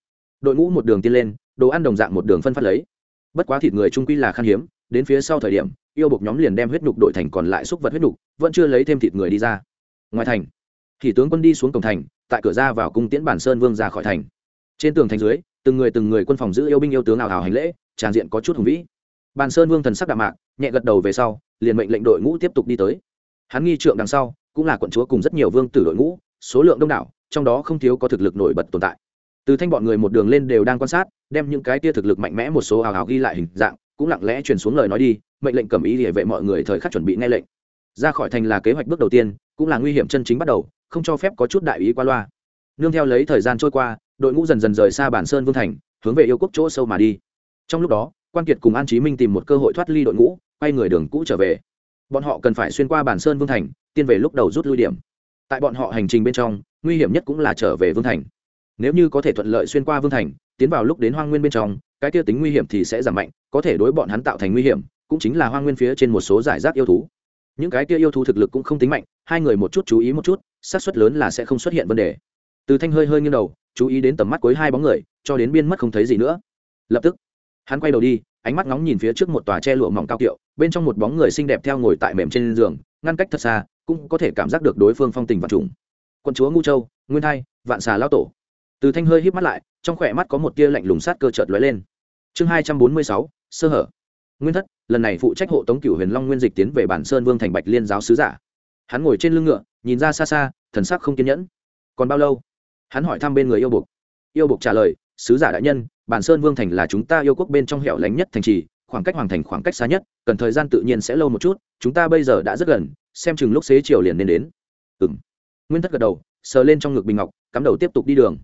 Đội ngũ một đường tiên lên, đồ ăn đồng dạng một đường phân phát lấy. Bất quá thịt người trung quy là khan hiếm, đến phía sau thời điểm, yêu buộc nhóm liền đem huyết nhục đội thành còn lại xúc vật huyết nhục, vẫn chưa lấy thêm thịt người đi ra. Ngoài thành, thì tướng quân đi xuống cổng thành, tại cửa ra vào cung tiễn bản sơn vương ra khỏi thành. Trên tường thành dưới, từng người từng người quân phòng giữ yêu binh yêu tướng ảo hào hành lễ, tràn diện có chút hùng vĩ. Bàn sơn vương thần sắc đạm mạc, nhẹ gật đầu về sau, liền mệnh lệnh đội ngũ tiếp tục đi tới. Hắn nghi trượng đằng sau cũng là quận chúa cùng rất nhiều vương tử đội ngũ, số lượng đông đảo, trong đó không thiếu có thực lực nổi bật tồn tại. Từ thanh bọn người một đường lên đều đang quan sát, đem những cái tia thực lực mạnh mẽ một số hào hào ghi lại hình dạng, cũng lặng lẽ truyền xuống lời nói đi, mệnh lệnh cầm ý địa vệ mọi người thời khắc chuẩn bị nghe lệnh. Ra khỏi thành là kế hoạch bước đầu tiên, cũng là nguy hiểm chân chính bắt đầu, không cho phép có chút đại ý qua loa. Nương theo lấy thời gian trôi qua, đội ngũ dần dần rời xa bản sơn vương thành, hướng về yêu quốc chỗ sâu mà đi. Trong lúc đó, quan kiệt cùng an chí minh tìm một cơ hội thoát ly đội ngũ, quay người đường cũ trở về. Bọn họ cần phải xuyên qua bản sơn vương thành tiên về lúc đầu rút lui điểm. Tại bọn họ hành trình bên trong, nguy hiểm nhất cũng là trở về vương thành. Nếu như có thể thuận lợi xuyên qua vương thành, tiến vào lúc đến hoang nguyên bên trong, cái kia tính nguy hiểm thì sẽ giảm mạnh, có thể đối bọn hắn tạo thành nguy hiểm, cũng chính là hoang nguyên phía trên một số giải rác yêu thú. Những cái kia yêu thú thực lực cũng không tính mạnh, hai người một chút chú ý một chút, xác suất lớn là sẽ không xuất hiện vấn đề. Từ thanh hơi hơi nghiêng đầu, chú ý đến tầm mắt cuối hai bóng người, cho đến biên mất không thấy gì nữa. Lập tức, hắn quay đầu đi, ánh mắt ngóng nhìn phía trước một tòa tre lụa mỏng cao kiệu, bên trong một bóng người xinh đẹp theo ngồi tại mềm trên giường, ngăn cách thật xa cũng có thể cảm giác được đối phương phong tình và trùng. Quân chúa ngu châu, nguyên hai, vạn xà lao tổ. Từ thanh hơi híp mắt lại, trong khỏe mắt có một tia lạnh lùng sát cơ chợt lóe lên. Chương hai trăm bốn mươi sáu, sơ hở. Nguyên thất, lần này phụ trách hộ tống cửu huyền long nguyên dịch tiến về bản sơn vương thành bạch liên giáo sứ giả. Hắn ngồi trên lưng ngựa, nhìn ra xa xa, thần sắc không kiên nhẫn. Còn bao lâu? Hắn hỏi thăm bên người yêu buộc. Yêu buộc trả lời, sứ giả đại nhân, bản sơn vương thành là chúng ta yêu quốc bên trong hẻo lánh nhất thành trì, khoảng cách hoàng thành khoảng cách xa nhất, cần thời gian tự nhiên sẽ lâu một chút, chúng ta bây giờ đã rất gần xem chừng lúc xế chiều liền nên đến. Ừng nguyên thất gật đầu, sờ lên trong ngực bình ngọc, cắm đầu tiếp tục đi đường.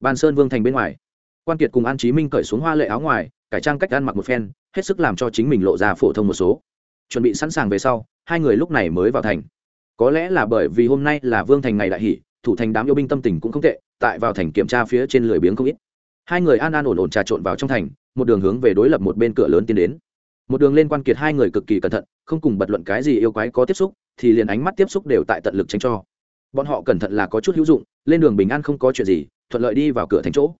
Bàn sơn vương thành bên ngoài. Quan kiệt cùng an chí minh cởi xuống hoa lệ áo ngoài, cải trang cách ăn mặc một phen, hết sức làm cho chính mình lộ ra phổ thông một số. Chuẩn bị sẵn sàng về sau, hai người lúc này mới vào thành. Có lẽ là bởi vì hôm nay là vương thành ngày đại hỷ, thủ thành đám yêu binh tâm tình cũng không tệ, tại vào thành kiểm tra phía trên lười biếng không ít. Hai người an an ổn ổn trà trộn vào trong thành, một đường hướng về đối lập một bên cửa lớn tiến đến một đường lên quan kiệt hai người cực kỳ cẩn thận, không cùng bật luận cái gì yêu quái có tiếp xúc, thì liền ánh mắt tiếp xúc đều tại tận lực tránh cho. Bọn họ cẩn thận là có chút hữu dụng, lên đường bình an không có chuyện gì, thuận lợi đi vào cửa thành chỗ.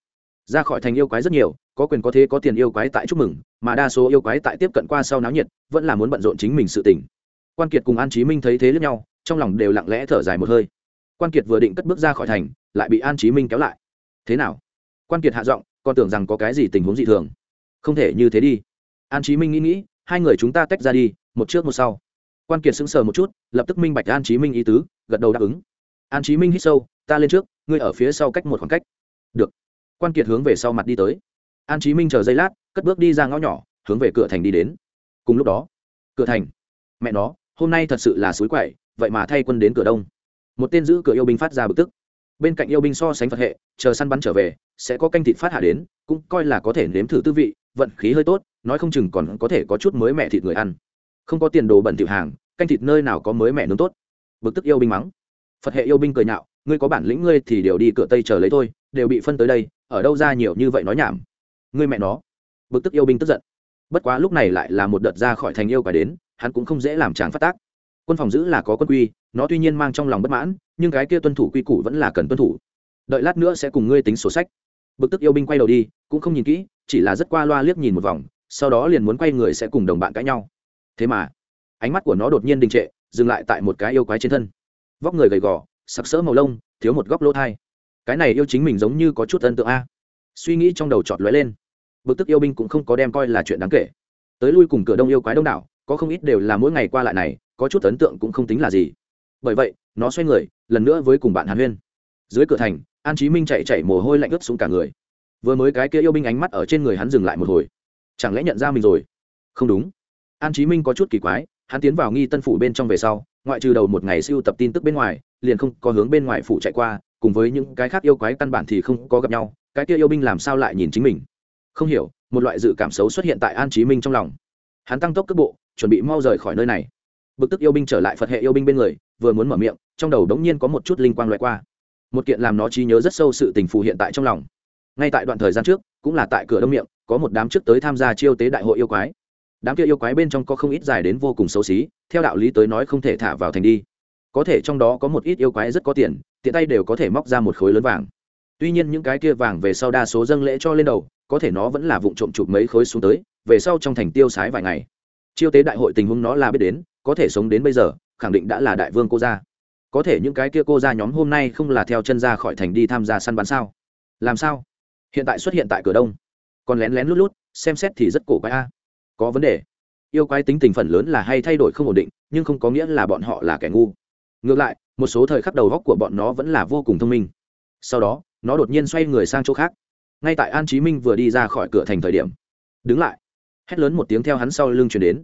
Ra khỏi thành yêu quái rất nhiều, có quyền có thế có tiền yêu quái tại chúc mừng, mà đa số yêu quái tại tiếp cận qua sau náo nhiệt, vẫn là muốn bận rộn chính mình sự tỉnh quan kiệt cùng an chí minh thấy thế lẫn nhau, trong lòng đều lặng lẽ thở dài một hơi. Quan kiệt vừa định cất bước ra khỏi thành, lại bị an chí minh kéo lại. Thế nào? Quan kiệt hạ giọng còn tưởng rằng có cái gì tình huống dị thường. Không thể như thế đi an chí minh nghĩ nghĩ, hai người chúng ta tách ra đi, một trước một sau. Quan kiệt sững sờ một chút, lập tức minh bạch an chí minh ý tứ, gật đầu đáp ứng. An chí minh hít sâu, ta lên trước, ngươi ở phía sau cách một khoảng cách. Được. Quan kiệt hướng về sau mặt đi tới. An chí minh chờ giây lát, cất bước đi ra ngõ nhỏ, hướng về cửa thành đi đến. Cùng lúc đó, cửa thành. Mẹ nó, hôm nay thật sự là suối quậy, vậy mà thay quân đến cửa đông. Một tên giữ cửa yêu binh phát ra bực tức. Bên cạnh yêu binh so sánh phật hệ, chờ săn bắn trở về, sẽ có canh thịt phát hạ đến, cũng coi là có thể nếm thử tư vị, vận khí hơi tốt nói không chừng còn có thể có chút mới mẹ thịt người ăn. Không có tiền đồ bẩn thịu hàng, canh thịt nơi nào có mới mẹ nướng tốt. Bực tức yêu binh mắng. Phật hệ yêu binh cười nhạo, ngươi có bản lĩnh ngươi thì đều đi cửa tây chờ lấy thôi, đều bị phân tới đây, ở đâu ra nhiều như vậy nói nhảm. Ngươi mẹ nó. Bực tức yêu binh tức giận. Bất quá lúc này lại là một đợt ra khỏi thành yêu cả đến, hắn cũng không dễ làm chàng phát tác. Quân phòng giữ là có quân quy, nó tuy nhiên mang trong lòng bất mãn, nhưng cái kia tuân thủ quy củ vẫn là cần tuân thủ. Đợi lát nữa sẽ cùng ngươi tính sổ sách. Bực tức yêu binh quay đầu đi, cũng không nhìn kỹ, chỉ là rất qua loa liếc nhìn một vòng sau đó liền muốn quay người sẽ cùng đồng bạn cãi nhau. Thế mà, ánh mắt của nó đột nhiên đình trệ, dừng lại tại một cái yêu quái trên thân. Vóc người gầy gò, sặc sỡ màu lông, thiếu một góc lỗ thai. Cái này yêu chính mình giống như có chút ấn tượng a. Suy nghĩ trong đầu chọt lóe lên. Bực tức yêu binh cũng không có đem coi là chuyện đáng kể. Tới lui cùng cửa đông yêu quái đông đảo, có không ít đều là mỗi ngày qua lại này, có chút ấn tượng cũng không tính là gì. Bởi vậy, nó xoay người, lần nữa với cùng bạn hàn huyên. Dưới cửa thành, an chí minh chạy chạy mồ hôi lạnh ướt xuống cả người. Vừa mới cái kia yêu binh ánh mắt ở trên người hắn dừng lại một hồi chẳng lẽ nhận ra mình rồi? Không đúng. An chí minh có chút kỳ quái, hắn tiến vào nghi tân phủ bên trong về sau, ngoại trừ đầu một ngày siêu tập tin tức bên ngoài, liền không có hướng bên ngoài phủ chạy qua, cùng với những cái khác yêu quái căn bản thì không có gặp nhau, cái kia yêu binh làm sao lại nhìn chính mình? Không hiểu, một loại dự cảm xấu xuất hiện tại an chí minh trong lòng. Hắn tăng tốc cước bộ, chuẩn bị mau rời khỏi nơi này. Bực tức yêu binh trở lại phật hệ yêu binh bên người, vừa muốn mở miệng, trong đầu đống nhiên có một chút linh quang loại qua. Một kiện làm nó trí nhớ rất sâu sự tình phù hiện tại trong lòng. Ngay tại đoạn thời gian trước, cũng là tại cửa đông miệng có một đám trước tới tham gia chiêu tế đại hội yêu quái. Đám kia yêu quái bên trong có không ít dài đến vô cùng xấu xí, theo đạo lý tới nói không thể thả vào thành đi. Có thể trong đó có một ít yêu quái rất có tiền, tiện tay đều có thể móc ra một khối lớn vàng. Tuy nhiên những cái kia vàng về sau đa số dâng lễ cho lên đầu, có thể nó vẫn là vụ trộm chụp mấy khối xuống tới, về sau trong thành tiêu sái vài ngày. Chiêu tế đại hội tình huống nó là biết đến, có thể sống đến bây giờ, khẳng định đã là đại vương cô gia. Có thể những cái kia cô gia nhóm hôm nay không là theo chân ra khỏi thành đi tham gia săn bắn sao? Làm sao? Hiện tại xuất hiện tại cửa đông còn lén lén lút lút, xem xét thì rất cổ quái a. À. Có vấn đề. Yêu quái tính tình phần lớn là hay thay đổi không ổn định, nhưng không có nghĩa là bọn họ là kẻ ngu. Ngược lại, một số thời khắc đầu góc của bọn nó vẫn là vô cùng thông minh. Sau đó, nó đột nhiên xoay người sang chỗ khác. Ngay tại an chí minh vừa đi ra khỏi cửa thành thời điểm, đứng lại. Hét lớn một tiếng theo hắn sau lưng chuyển đến.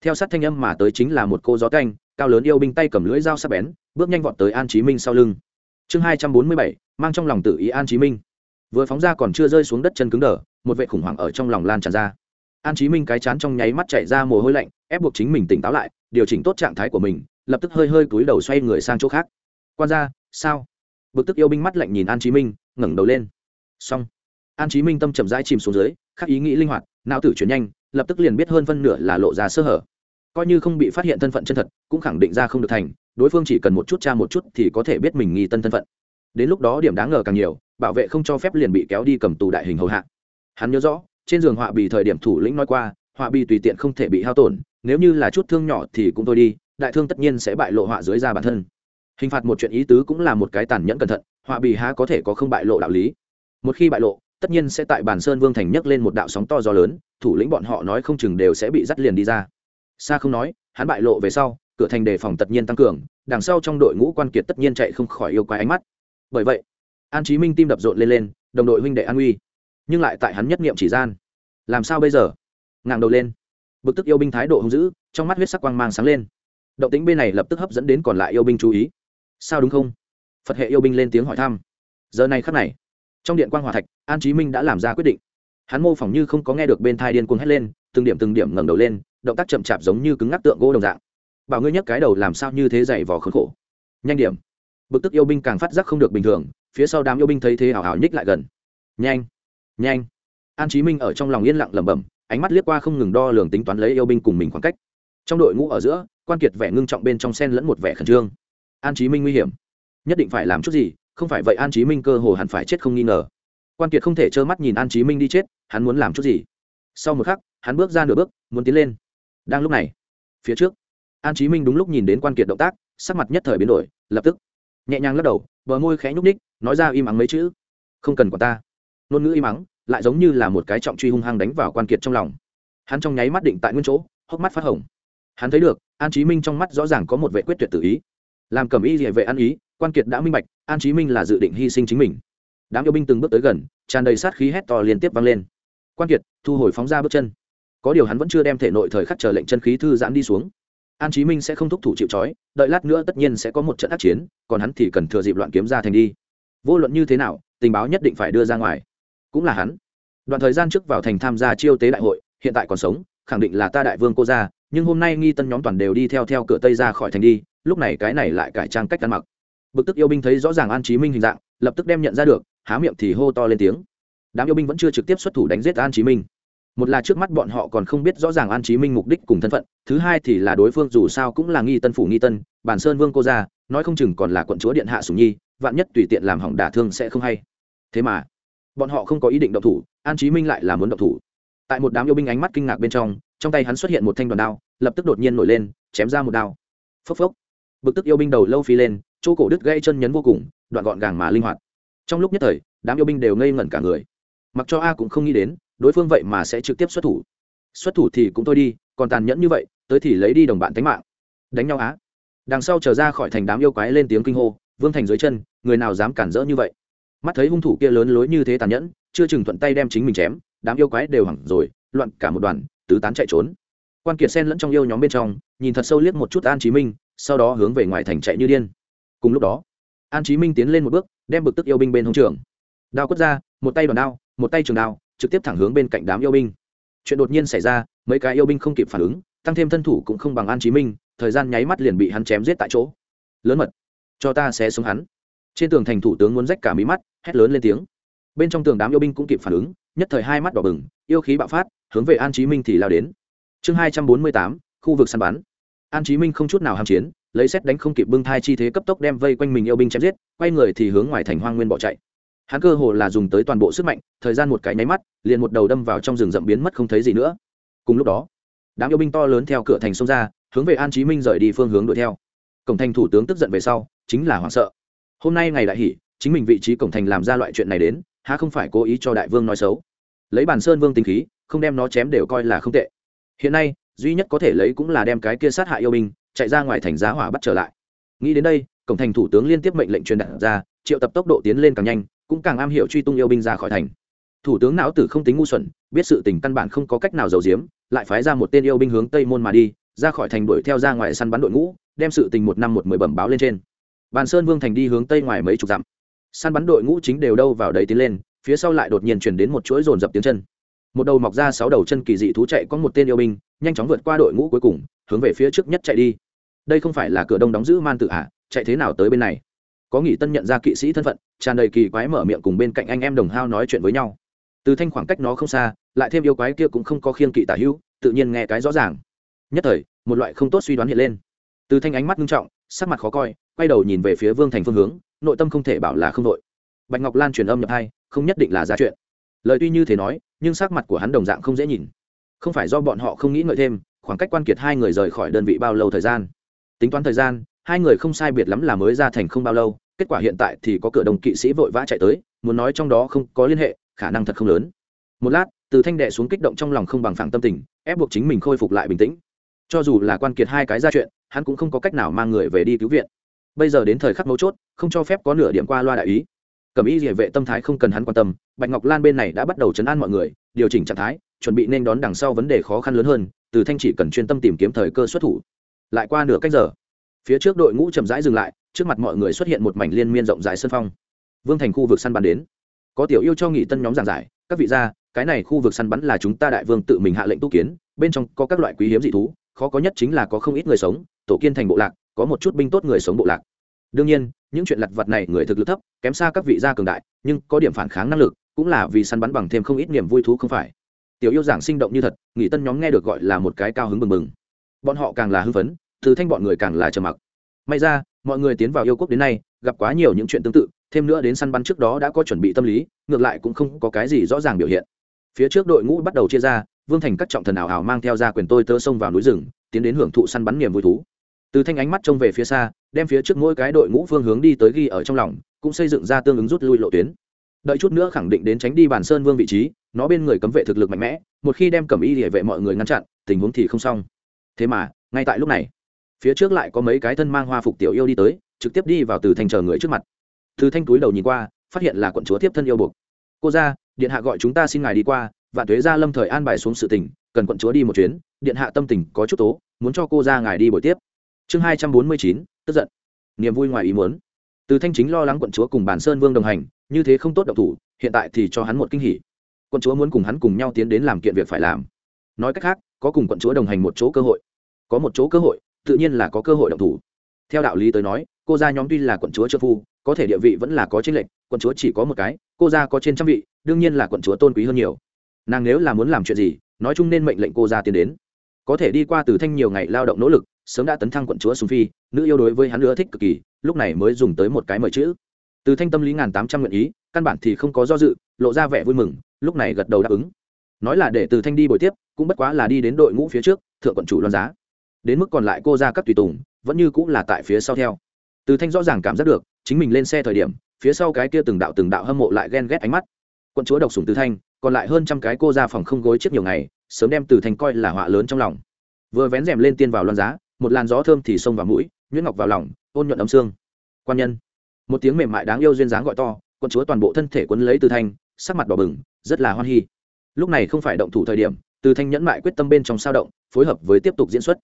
Theo sát thanh âm mà tới chính là một cô gió canh, cao lớn yêu binh tay cầm lưỡi dao sắc bén, bước nhanh vọt tới an chí minh sau lưng. Chương hai trăm bốn mươi bảy, mang trong lòng tự ý an chí minh vừa phóng ra còn chưa rơi xuống đất chân cứng đờ, một vệ khủng hoảng ở trong lòng lan tràn ra. An chí minh cái chán trong nháy mắt chạy ra mồ hôi lạnh, ép buộc chính mình tỉnh táo lại, điều chỉnh tốt trạng thái của mình, lập tức hơi hơi cúi đầu xoay người sang chỗ khác. Quan ra sao? Bực tức yêu binh mắt lạnh nhìn an chí minh, ngẩng đầu lên. Xong. An chí minh tâm chậm rãi chìm xuống dưới, khắc ý nghĩ linh hoạt, não tử chuyển nhanh, lập tức liền biết hơn phân nửa là lộ ra sơ hở. Coi như không bị phát hiện thân phận chân thật, cũng khẳng định ra không được thành, đối phương chỉ cần một chút cha một chút thì có thể biết mình nghi tân thân phận. Đến lúc đó điểm đáng ngờ càng nhiều bảo vệ không cho phép liền bị kéo đi cầm tù đại hình hầu hạ. Hắn nhớ rõ, trên giường họa bì thời điểm thủ lĩnh nói qua, họa bì tùy tiện không thể bị hao tổn, nếu như là chút thương nhỏ thì cũng thôi đi, đại thương tất nhiên sẽ bại lộ họa dưới ra bản thân. Hình phạt một chuyện ý tứ cũng là một cái tàn nhẫn cẩn thận, họa bì há có thể có không bại lộ đạo lý. Một khi bại lộ, tất nhiên sẽ tại bản sơn vương thành nhấc lên một đạo sóng to gió lớn, thủ lĩnh bọn họ nói không chừng đều sẽ bị dắt liền đi ra. Xa không nói, hắn bại lộ về sau, cửa thành đề phòng tất nhiên tăng cường, đằng sau trong đội ngũ quan kiệt tất nhiên chạy không khỏi yêu quái ánh mắt. Bởi vậy an chí minh tim đập rộn lên lên, đồng đội huynh đệ an uy. Nhưng lại tại hắn nhất niệm chỉ gian. Làm sao bây giờ? Ngàng đầu lên. Bực tức yêu binh thái độ hung dữ, trong mắt huyết sắc quang mang sáng lên. Động tính bên này lập tức hấp dẫn đến còn lại yêu binh chú ý. Sao đúng không? Phật hệ yêu binh lên tiếng hỏi thăm. Giờ này khắc này, trong điện quan hòa thạch, an chí minh đã làm ra quyết định. Hắn mô phỏng như không có nghe được bên thai điên cuồng hét lên, từng điểm từng điểm ngẩng đầu lên, động tác chậm chạp giống như cứng ngắc tượng gỗ đồng dạng. Bảo ngươi nhấc cái đầu làm sao như thế dày vò khốn khổ. Nhanh điểm. Bực tức yêu binh càng phát giác không được bình thường phía sau đám yêu binh thấy thế hào hào nhích lại gần. Nhanh nhanh. An chí minh ở trong lòng yên lặng lẩm bẩm, ánh mắt liếc qua không ngừng đo lường tính toán lấy yêu binh cùng mình khoảng cách. Trong đội ngũ ở giữa, quan kiệt vẻ ngưng trọng bên trong sen lẫn một vẻ khẩn trương. An chí minh nguy hiểm. Nhất định phải làm chút gì, không phải vậy an chí minh cơ hồ hẳn phải chết không nghi ngờ. Quan kiệt không thể trơ mắt nhìn an chí minh đi chết, hắn muốn làm chút gì? Sau một khắc, hắn bước ra nửa bước, muốn tiến lên. Đang lúc này, phía trước, an chí minh đúng lúc nhìn đến quan kiệt động tác, sắc mặt nhất thời biến đổi, lập tức, nhẹ nhàng lắc đầu bờ môi khẽ nhúc ních nói ra im ắng mấy chữ. Không cần quả ta. Ngôn ngữ im ắng, lại giống như là một cái trọng truy hung hăng đánh vào quan kiệt trong lòng. Hắn trong nháy mắt định tại nguyên chỗ, hốc mắt phát hồng. Hắn thấy được, an chí minh trong mắt rõ ràng có một vệ quyết tuyệt tự ý. Làm cầm y địa vệ ăn ý, quan kiệt đã minh bạch, an chí minh là dự định hy sinh chính mình. Đám yêu binh từng bước tới gần, tràn đầy sát khí hét to liên tiếp vang lên. Quan kiệt, thu hồi phóng ra bước chân. Có điều hắn vẫn chưa đem thể nội thời khắc chờ lệnh chân khí thư giãn đi xuống an chí minh sẽ không thúc thủ chịu trói đợi lát nữa tất nhiên sẽ có một trận ác chiến còn hắn thì cần thừa dịp loạn kiếm ra thành đi. Vô luận như thế nào tình báo nhất định phải đưa ra ngoài. Cũng là hắn. Đoạn thời gian trước vào thành tham gia chiêu tế đại hội hiện tại còn sống khẳng định là ta đại vương cô ra, nhưng hôm nay nghi tân nhóm toàn đều đi theo theo cửa tây ra khỏi thành đi lúc này cái này lại cải trang cách ăn mặc. Bực tức yêu binh thấy rõ ràng an chí minh hình dạng lập tức đem nhận ra được há miệng thì hô to lên tiếng. Đám yêu binh vẫn chưa trực tiếp xuất thủ đánh giết an chí minh một là trước mắt bọn họ còn không biết rõ ràng an chí minh mục đích cùng thân phận, thứ hai thì là đối phương dù sao cũng là nghi tân phủ nghi tân, bản sơn vương cô gia, nói không chừng còn là quận chúa điện hạ sùng nhi, vạn nhất tùy tiện làm hỏng đả thương sẽ không hay. Thế mà, bọn họ không có ý định động thủ, an chí minh lại là muốn động thủ. Tại một đám yêu binh ánh mắt kinh ngạc bên trong trong tay hắn xuất hiện một thanh đoàn đao, lập tức đột nhiên nổi lên, chém ra một đao. Phốc phốc. Bực tức yêu binh đầu lâu phi lên, chỗ cổ đứt gây chân nhấn vô cùng, đoạn gọn gàng mà linh hoạt. Trong lúc nhất thời, đám yêu binh đều ngây ngẩn cả người. Mặc cho a cũng không nghĩ đến đối phương vậy mà sẽ trực tiếp xuất thủ. Xuất thủ thì cũng thôi đi, còn tàn nhẫn như vậy, tới thì lấy đi đồng bạn tính mạng. Đánh nhau á. Đằng sau trở ra khỏi thành đám yêu quái lên tiếng kinh hô, vương thành dưới chân, người nào dám cản rỡ như vậy? Mắt thấy hung thủ kia lớn lối như thế tàn nhẫn, chưa chừng thuận tay đem chính mình chém, đám yêu quái đều hẳn rồi, loạn cả một đoàn, tứ tán chạy trốn. Quan kiệt sen lẫn trong yêu nhóm bên trong, nhìn thật sâu liếc một chút an chí minh, sau đó hướng về ngoài thành chạy như điên. Cùng lúc đó, an chí minh tiến lên một bước, đem bực tức yêu binh bên hông trường. Đao quất ra, một tay đoàn đao, một tay trường đao trực tiếp thẳng hướng bên cạnh đám yêu binh. Chuyện đột nhiên xảy ra, mấy cái yêu binh không kịp phản ứng, tăng thêm thân thủ cũng không bằng an chí minh, thời gian nháy mắt liền bị hắn chém giết tại chỗ. Lớn mật, cho ta sẽ xuống hắn. Trên tường thành thủ tướng muốn rách cả mí mắt, hét lớn lên tiếng. Bên trong tường đám yêu binh cũng kịp phản ứng, nhất thời hai mắt đỏ bừng, yêu khí bạo phát, hướng về an chí minh thì lao đến. Chương hai trăm bốn mươi tám, khu vực săn bắn. An chí minh không chút nào hàm chiến, lấy xét đánh không kịp bưng thai chi thế cấp tốc đem vây quanh mình yêu binh chém giết, quay người thì hướng ngoài thành hoang nguyên bỏ chạy hắn cơ hồ là dùng tới toàn bộ sức mạnh, thời gian một cái nháy mắt, liền một đầu đâm vào trong rừng rậm biến mất không thấy gì nữa. Cùng lúc đó, đám yêu binh to lớn theo cửa thành xông ra, hướng về an chí minh rời đi phương hướng đuổi theo. Cổng thành thủ tướng tức giận về sau, chính là hoảng sợ. Hôm nay ngày đại hỷ, chính mình vị trí cổng thành làm ra loại chuyện này đến, há không phải cố ý cho đại vương nói xấu? Lấy bàn sơn vương tính khí, không đem nó chém đều coi là không tệ. Hiện nay, duy nhất có thể lấy cũng là đem cái kia sát hại yêu binh, chạy ra ngoài thành giá hỏa bắt trở lại. Nghĩ đến đây, cổng thành thủ tướng liên tiếp mệnh lệnh truyền đạt ra, triệu tập tốc độ tiến lên càng nhanh cũng càng am hiểu truy tung yêu binh ra khỏi thành. Thủ tướng não tử không tính ngu xuẩn, biết sự tình căn bản không có cách nào giấu giếm, lại phái ra một tên yêu binh hướng tây môn mà đi, ra khỏi thành đuổi theo ra ngoài săn bắn đội ngũ, đem sự tình một năm một mười bẩm báo lên trên. Bàn sơn vương thành đi hướng tây ngoài mấy chục dặm. Săn bắn đội ngũ chính đều đâu vào đấy tiến lên, phía sau lại đột nhiên chuyển đến một chuỗi rồn dập tiếng chân. Một đầu mọc ra sáu đầu chân kỳ dị thú chạy có một tên yêu binh, nhanh chóng vượt qua đội ngũ cuối cùng, hướng về phía trước nhất chạy đi. Đây không phải là cửa đông đóng giữ man tự hạ chạy thế nào tới bên này? Có nghỉ tân nhận ra kỵ sĩ thân phận, tràn đầy kỳ quái mở miệng cùng bên cạnh anh em đồng hao nói chuyện với nhau. Từ thanh khoảng cách nó không xa, lại thêm yêu quái kia cũng không có khiên kỵ tả hữu, tự nhiên nghe cái rõ ràng. Nhất thời, một loại không tốt suy đoán hiện lên. Từ thanh ánh mắt nghiêm trọng, sắc mặt khó coi, quay đầu nhìn về phía vương thành phương hướng, nội tâm không thể bảo là không đội bạch ngọc lan truyền âm nhập hai, không nhất định là giá chuyện. Lời tuy như thế nói, nhưng sắc mặt của hắn đồng dạng không dễ nhìn. Không phải do bọn họ không nghĩ ngợi thêm, khoảng cách quan kiệt hai người rời khỏi đơn vị bao lâu thời gian? Tính toán thời gian hai người không sai biệt lắm là mới ra thành không bao lâu, kết quả hiện tại thì có cửa đồng kỵ sĩ vội vã chạy tới, muốn nói trong đó không có liên hệ, khả năng thật không lớn. Một lát, từ thanh đệ xuống kích động trong lòng không bằng phẳng tâm tình, ép buộc chính mình khôi phục lại bình tĩnh. Cho dù là quan kiệt hai cái ra chuyện, hắn cũng không có cách nào mang người về đi cứu viện. Bây giờ đến thời khắc mấu chốt, không cho phép có nửa điểm qua loa đại ý. Cầm ý địa vệ tâm thái không cần hắn quan tâm, bạch ngọc lan bên này đã bắt đầu chấn an mọi người, điều chỉnh trạng thái, chuẩn bị nên đón đằng sau vấn đề khó khăn lớn hơn, từ thanh chỉ cần chuyên tâm tìm kiếm thời cơ xuất thủ. Lại qua nửa cách giờ phía trước đội ngũ chậm rãi dừng lại, trước mặt mọi người xuất hiện một mảnh liên miên rộng rãi sân phong. Vương thành khu vực săn bắn đến. Có tiểu yêu cho nghỉ tân nhóm giảng giải, các vị gia, cái này khu vực săn bắn là chúng ta đại vương tự mình hạ lệnh tu kiến, bên trong có các loại quý hiếm dị thú, khó có nhất chính là có không ít người sống, tổ kiên thành bộ lạc, có một chút binh tốt người sống bộ lạc. Đương nhiên, những chuyện lặt vặt này người thực lực thấp, kém xa các vị gia cường đại, nhưng có điểm phản kháng năng lực, cũng là vì săn bắn bằng thêm không ít niềm vui thú không phải. Tiểu yêu giảng sinh động như thật, nghỉ tân nhóm nghe được gọi là một cái cao hứng bừng bừng. Bọn họ càng là hưng phấn từ thanh bọn người càng là trầm mặc. May ra, mọi người tiến vào yêu quốc đến nay, gặp quá nhiều những chuyện tương tự, thêm nữa đến săn bắn trước đó đã có chuẩn bị tâm lý, ngược lại cũng không có cái gì rõ ràng biểu hiện. Phía trước đội ngũ bắt đầu chia ra, vương thành các trọng thần ảo ảo mang theo ra quyền tôi tớ xông vào núi rừng, tiến đến hưởng thụ săn bắn niềm vui thú. Từ thanh ánh mắt trông về phía xa, đem phía trước mỗi cái đội ngũ phương hướng đi tới ghi ở trong lòng, cũng xây dựng ra tương ứng rút lui lộ tuyến. Đợi chút nữa khẳng định đến tránh đi bàn sơn vương vị trí, nó bên người cấm vệ thực lực mạnh mẽ, một khi đem cầm y địa vệ mọi người ngăn chặn, tình huống thì không xong. Thế mà, ngay tại lúc này phía trước lại có mấy cái thân mang hoa phục tiểu yêu đi tới, trực tiếp đi vào từ thanh chờ người trước mặt. Từ thanh túi đầu nhìn qua, phát hiện là quận chúa tiếp thân yêu buộc. Cô ra điện hạ gọi chúng ta xin ngài đi qua và thuế ra lâm thời an bài xuống sự tình, cần quận chúa đi một chuyến, điện hạ tâm tình có chút tố, muốn cho cô ra ngài đi buổi tiếp. Chương hai trăm bốn mươi chín, tức giận. Niềm vui ngoài ý muốn. Từ thanh chính lo lắng quận chúa cùng bản sơn vương đồng hành, như thế không tốt độc thủ, hiện tại thì cho hắn một kinh hỉ. Quận chúa muốn cùng hắn cùng nhau tiến đến làm kiện việc phải làm. Nói cách khác, có cùng quận chúa đồng hành một chỗ cơ hội. Có một chỗ cơ hội tự nhiên là có cơ hội động thủ. Theo đạo lý tới nói, cô gia nhóm tuy là quận chúa trợ phu, có thể địa vị vẫn là có trên lệnh quận chúa chỉ có một cái, cô gia có trên trăm vị, đương nhiên là quận chúa tôn quý hơn nhiều. Nàng nếu là muốn làm chuyện gì, nói chung nên mệnh lệnh cô gia tiến đến. Có thể đi qua từ thanh nhiều ngày lao động nỗ lực, sớm đã tấn thăng quận chúa sùng phi, nữ yêu đối với hắn nữa thích cực kỳ, lúc này mới dùng tới một cái mời chữ. Từ thanh tâm lý ngàn tám trăm nguyện ý, căn bản thì không có do dự, lộ ra vẻ vui mừng, lúc này gật đầu đáp ứng. Nói là để từ thanh đi buổi tiếp, cũng bất quá là đi đến đội ngũ phía trước, thượng quận chủ loan giá đến mức còn lại cô ra các tùy tùng, vẫn như cũng là tại phía sau theo. Từ thanh rõ ràng cảm giác được, chính mình lên xe thời điểm, phía sau cái kia từng đạo từng đạo hâm mộ lại ghen ghét ánh mắt. Quận chúa độc sủng từ thanh, còn lại hơn trăm cái cô ra phòng không gối chiếc nhiều ngày, sớm đem từ thanh coi là họa lớn trong lòng. Vừa vén rèm lên tiên vào loan giá, một làn gió thơm thì xông vào mũi, nhuyễn ngọc vào lòng, ôn nhuận ấm xương quan nhân. Một tiếng mềm mại đáng yêu duyên dáng gọi to, quận chúa toàn bộ thân thể quấn lấy từ thanh, sắc mặt đỏ bừng, rất là hoan hi lúc này không phải động thủ thời điểm, từ thanh nhẫn mại quyết tâm bên trong sao động, phối hợp với tiếp tục diễn xuất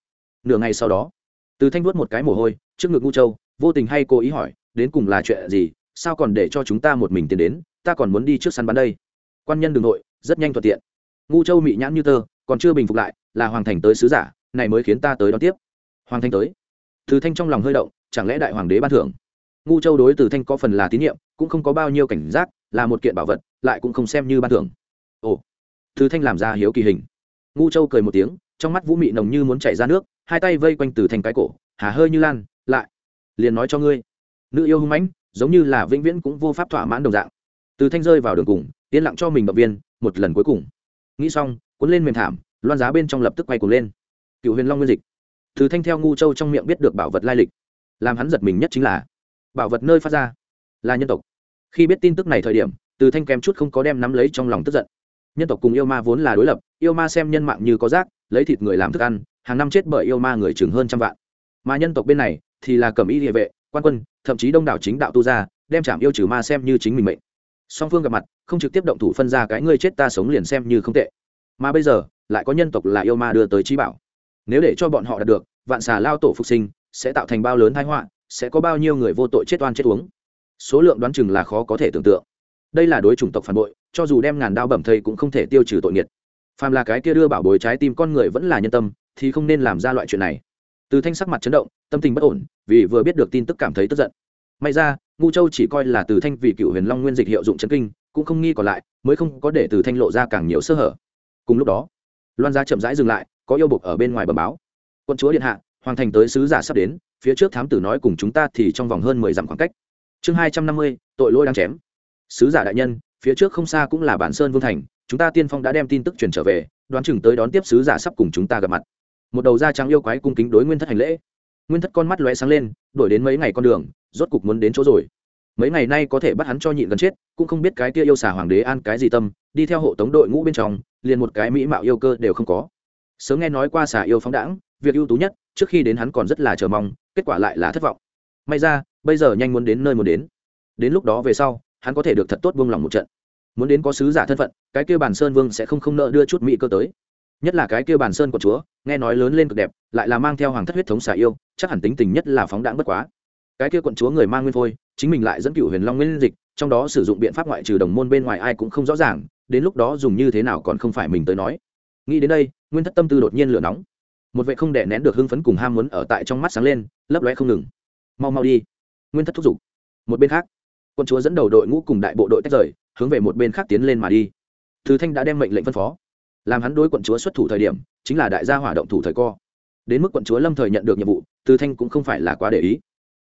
nửa ngày sau đó, từ thanh vuốt một cái mồ hôi, trước ngực ngu châu, vô tình hay cố ý hỏi, đến cùng là chuyện gì? Sao còn để cho chúng ta một mình tiến đến? Ta còn muốn đi trước săn bắn đây. Quan nhân đường nội, rất nhanh thuận tiện. Ngu châu mị nhãn như tơ, còn chưa bình phục lại, là hoàng thành tới sứ giả, này mới khiến ta tới đón tiếp. Hoàng thanh tới. Từ thanh trong lòng hơi động, chẳng lẽ đại hoàng đế ban thưởng? Ngu châu đối từ thanh có phần là tín nhiệm, cũng không có bao nhiêu cảnh giác, là một kiện bảo vật, lại cũng không xem như ban thưởng. Ồ, từ thanh làm ra hiếu kỳ hình. Ngu châu cười một tiếng, trong mắt vũ mị nồng như muốn chảy ra nước hai tay vây quanh từ thành cái cổ, hà hơi như lan, lại, liền nói cho ngươi. Nữ yêu hung mãnh, giống như là vĩnh viễn cũng vô pháp thỏa mãn đồng dạng. Từ thanh rơi vào đường cùng, yên lặng cho mình động viên, một lần cuối cùng. Nghĩ xong, cuốn lên mềm thảm, loan giá bên trong lập tức quay cuồng lên. Cựu huyền long nguyên dịch. Từ thanh theo ngu châu trong miệng biết được bảo vật lai lịch. Làm hắn giật mình nhất chính là, bảo vật nơi phát ra là nhân tộc. Khi biết tin tức này thời điểm, từ thanh kém chút không có đem nắm lấy trong lòng tức giận. Nhân tộc cùng yêu ma vốn là đối lập, yêu ma xem nhân mạng như có rác, lấy thịt người làm thức ăn hàng năm chết bởi yêu ma người chừng hơn trăm vạn. Mà nhân tộc bên này thì là cầm y địa vệ, quan quân, thậm chí đông đảo chính đạo tu gia, đem chạm yêu trừ ma xem như chính mình mệnh. Song phương gặp mặt, không trực tiếp động thủ phân ra cái ngươi chết ta sống liền xem như không tệ. Mà bây giờ, lại có nhân tộc là yêu ma đưa tới trí bảo. Nếu để cho bọn họ đạt được, vạn xà lao tổ phục sinh sẽ tạo thành bao lớn thái họa, sẽ có bao nhiêu người vô tội chết oan chết uống. Số lượng đoán chừng là khó có thể tưởng tượng. Đây là đối chủng tộc phản bội, cho dù đem ngàn đao bẩm thây cũng không thể tiêu trừ tội nghiệt. Phàm là cái kia đưa bảo bối trái tim con người vẫn là nhân tâm thì không nên làm ra loại chuyện này. Từ thanh sắc mặt chấn động, tâm tình bất ổn, vì vừa biết được tin tức cảm thấy tức giận. May ra, ngu châu chỉ coi là từ thanh vì cựu huyền long nguyên dịch hiệu dụng chấn kinh, cũng không nghi còn lại, mới không có để từ thanh lộ ra càng nhiều sơ hở. Cùng lúc đó, loan gia chậm rãi dừng lại, có yêu buộc ở bên ngoài bờ báo. Quân chúa điện hạ, hoàng thành tới sứ giả sắp đến, phía trước thám tử nói cùng chúng ta thì trong vòng hơn mười dặm khoảng cách. Chương hai trăm năm mươi, tội lỗi đang chém. Sứ giả đại nhân, phía trước không xa cũng là bản sơn vương thành, chúng ta tiên phong đã đem tin tức truyền trở về, đoán chừng tới đón tiếp sứ giả sắp cùng chúng ta gặp mặt một đầu da trắng yêu quái cung kính đối nguyên thất hành lễ. Nguyên thất con mắt lóe sáng lên, đổi đến mấy ngày con đường, rốt cục muốn đến chỗ rồi. Mấy ngày nay có thể bắt hắn cho nhịn gần chết, cũng không biết cái kia yêu xà hoàng đế an cái gì tâm, đi theo hộ tống đội ngũ bên trong, liền một cái mỹ mạo yêu cơ đều không có. Sớm nghe nói qua xà yêu phóng đãng, việc ưu tú nhất, trước khi đến hắn còn rất là chờ mong, kết quả lại là thất vọng. May ra, bây giờ nhanh muốn đến nơi muốn đến. Đến lúc đó về sau, hắn có thể được thật tốt vương lòng một trận. Muốn đến có sứ giả thân phận, cái kia bản sơn vương sẽ không không nợ đưa chút mỹ cơ tới nhất là cái kia bàn sơn của chúa, nghe nói lớn lên cực đẹp, lại là mang theo hoàng thất huyết thống xà yêu, chắc hẳn tính tình nhất là phóng đãng bất quá. Cái kia quận chúa người mang nguyên phôi, chính mình lại dẫn cựu huyền long nguyên dịch, trong đó sử dụng biện pháp ngoại trừ đồng môn bên ngoài ai cũng không rõ ràng, đến lúc đó dùng như thế nào còn không phải mình tới nói. Nghĩ đến đây, nguyên thất tâm tư đột nhiên lửa nóng. Một vệ không đè nén được hưng phấn cùng ham muốn ở tại trong mắt sáng lên, lấp lóe không ngừng. Mau mau đi. Nguyên thất thúc giục. Một bên khác quân chúa dẫn đầu đội ngũ cùng đại bộ đội tách rời, hướng về một bên khác tiến lên mà đi. Thứ thanh đã đem mệnh lệnh phân phó làm hắn đối quận chúa xuất thủ thời điểm, chính là đại gia hỏa động thủ thời co. Đến mức quận chúa lâm thời nhận được nhiệm vụ, từ thanh cũng không phải là quá để ý.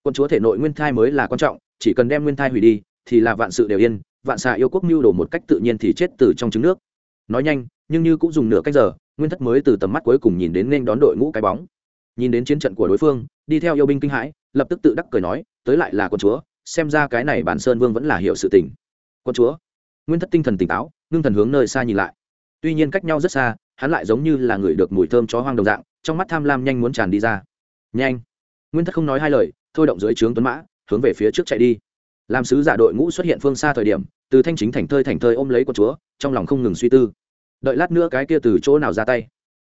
Quận chúa thể nội nguyên thai mới là quan trọng, chỉ cần đem nguyên thai hủy đi, thì là vạn sự đều yên, vạn xạ yêu quốc mưu đồ một cách tự nhiên thì chết từ trong trứng nước. Nói nhanh, nhưng như cũng dùng nửa cách giờ, nguyên thất mới từ tầm mắt cuối cùng nhìn đến nên đón đội ngũ cái bóng. Nhìn đến chiến trận của đối phương, đi theo yêu binh kinh hãi, lập tức tự đắc cười nói, tới lại là quận chúa, xem ra cái này bản sơn vương vẫn là hiểu sự tình. Quận chúa? Nguyên thất tinh thần tỉnh táo, ngưng thần hướng nơi xa nhìn lại tuy nhiên cách nhau rất xa, hắn lại giống như là người được mùi thơm chó hoang đồng dạng, trong mắt tham lam nhanh muốn tràn đi ra. Nhanh. Nguyên thất không nói hai lời, thôi động dưới trướng tuấn mã, hướng về phía trước chạy đi. Làm sứ giả đội ngũ xuất hiện phương xa thời điểm, từ thanh chính thành thơi thành thơi ôm lấy con chúa, trong lòng không ngừng suy tư. Đợi lát nữa cái kia từ chỗ nào ra tay?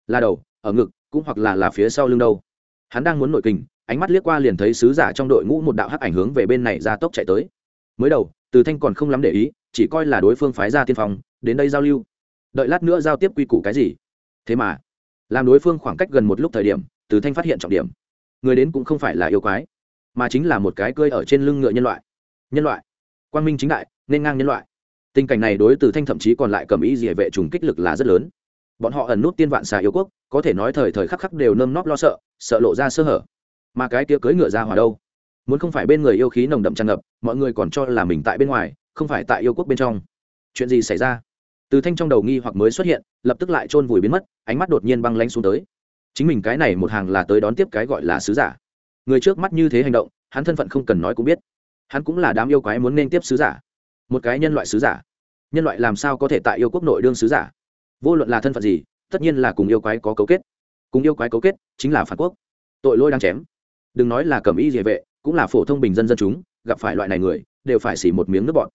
Là đầu, ở ngực, cũng hoặc là là phía sau lưng đâu? Hắn đang muốn nội kình, ánh mắt liếc qua liền thấy sứ giả trong đội ngũ một đạo hắc ảnh hướng về bên này ra tốc chạy tới. Mới đầu, từ thanh còn không lắm để ý, chỉ coi là đối phương phái ra tiên phong, đến đây giao lưu đợi lát nữa giao tiếp quy củ cái gì? Thế mà, làm đối phương khoảng cách gần một lúc thời điểm, từ thanh phát hiện trọng điểm. Người đến cũng không phải là yêu quái, mà chính là một cái cơi ở trên lưng ngựa nhân loại. Nhân loại. Quang minh chính đại, nên ngang nhân loại. Tình cảnh này đối từ thanh thậm chí còn lại cầm ý địa vệ trùng kích lực là rất lớn. Bọn họ ẩn nút tiên vạn xà yêu quốc, có thể nói thời thời khắc khắc đều nơm nóp lo sợ sợ lộ ra sơ hở. Mà cái kia cưỡi ngựa ra hỏa đâu? Muốn không phải bên người yêu khí nồng đậm tràn ngập, mọi người còn cho là mình tại bên ngoài, không phải tại yêu quốc bên trong. Chuyện gì xảy ra? Từ thanh trong đầu nghi hoặc mới xuất hiện, lập tức lại chôn vùi biến mất, ánh mắt đột nhiên băng lanh xuống tới. Chính mình cái này một hàng là tới đón tiếp cái gọi là sứ giả. Người trước mắt như thế hành động, hắn thân phận không cần nói cũng biết. Hắn cũng là đám yêu quái muốn nên tiếp sứ giả. Một cái nhân loại sứ giả. Nhân loại làm sao có thể tại yêu quốc nội đương sứ giả? Vô luận là thân phận gì, tất nhiên là cùng yêu quái có cấu kết. Cùng yêu quái cấu kết chính là phản quốc. Tội lỗi đang chém. Đừng nói là cầm y địa vệ, cũng là phổ thông bình dân dân chúng, gặp phải loại này người, đều phải xỉ một miếng nước bọt.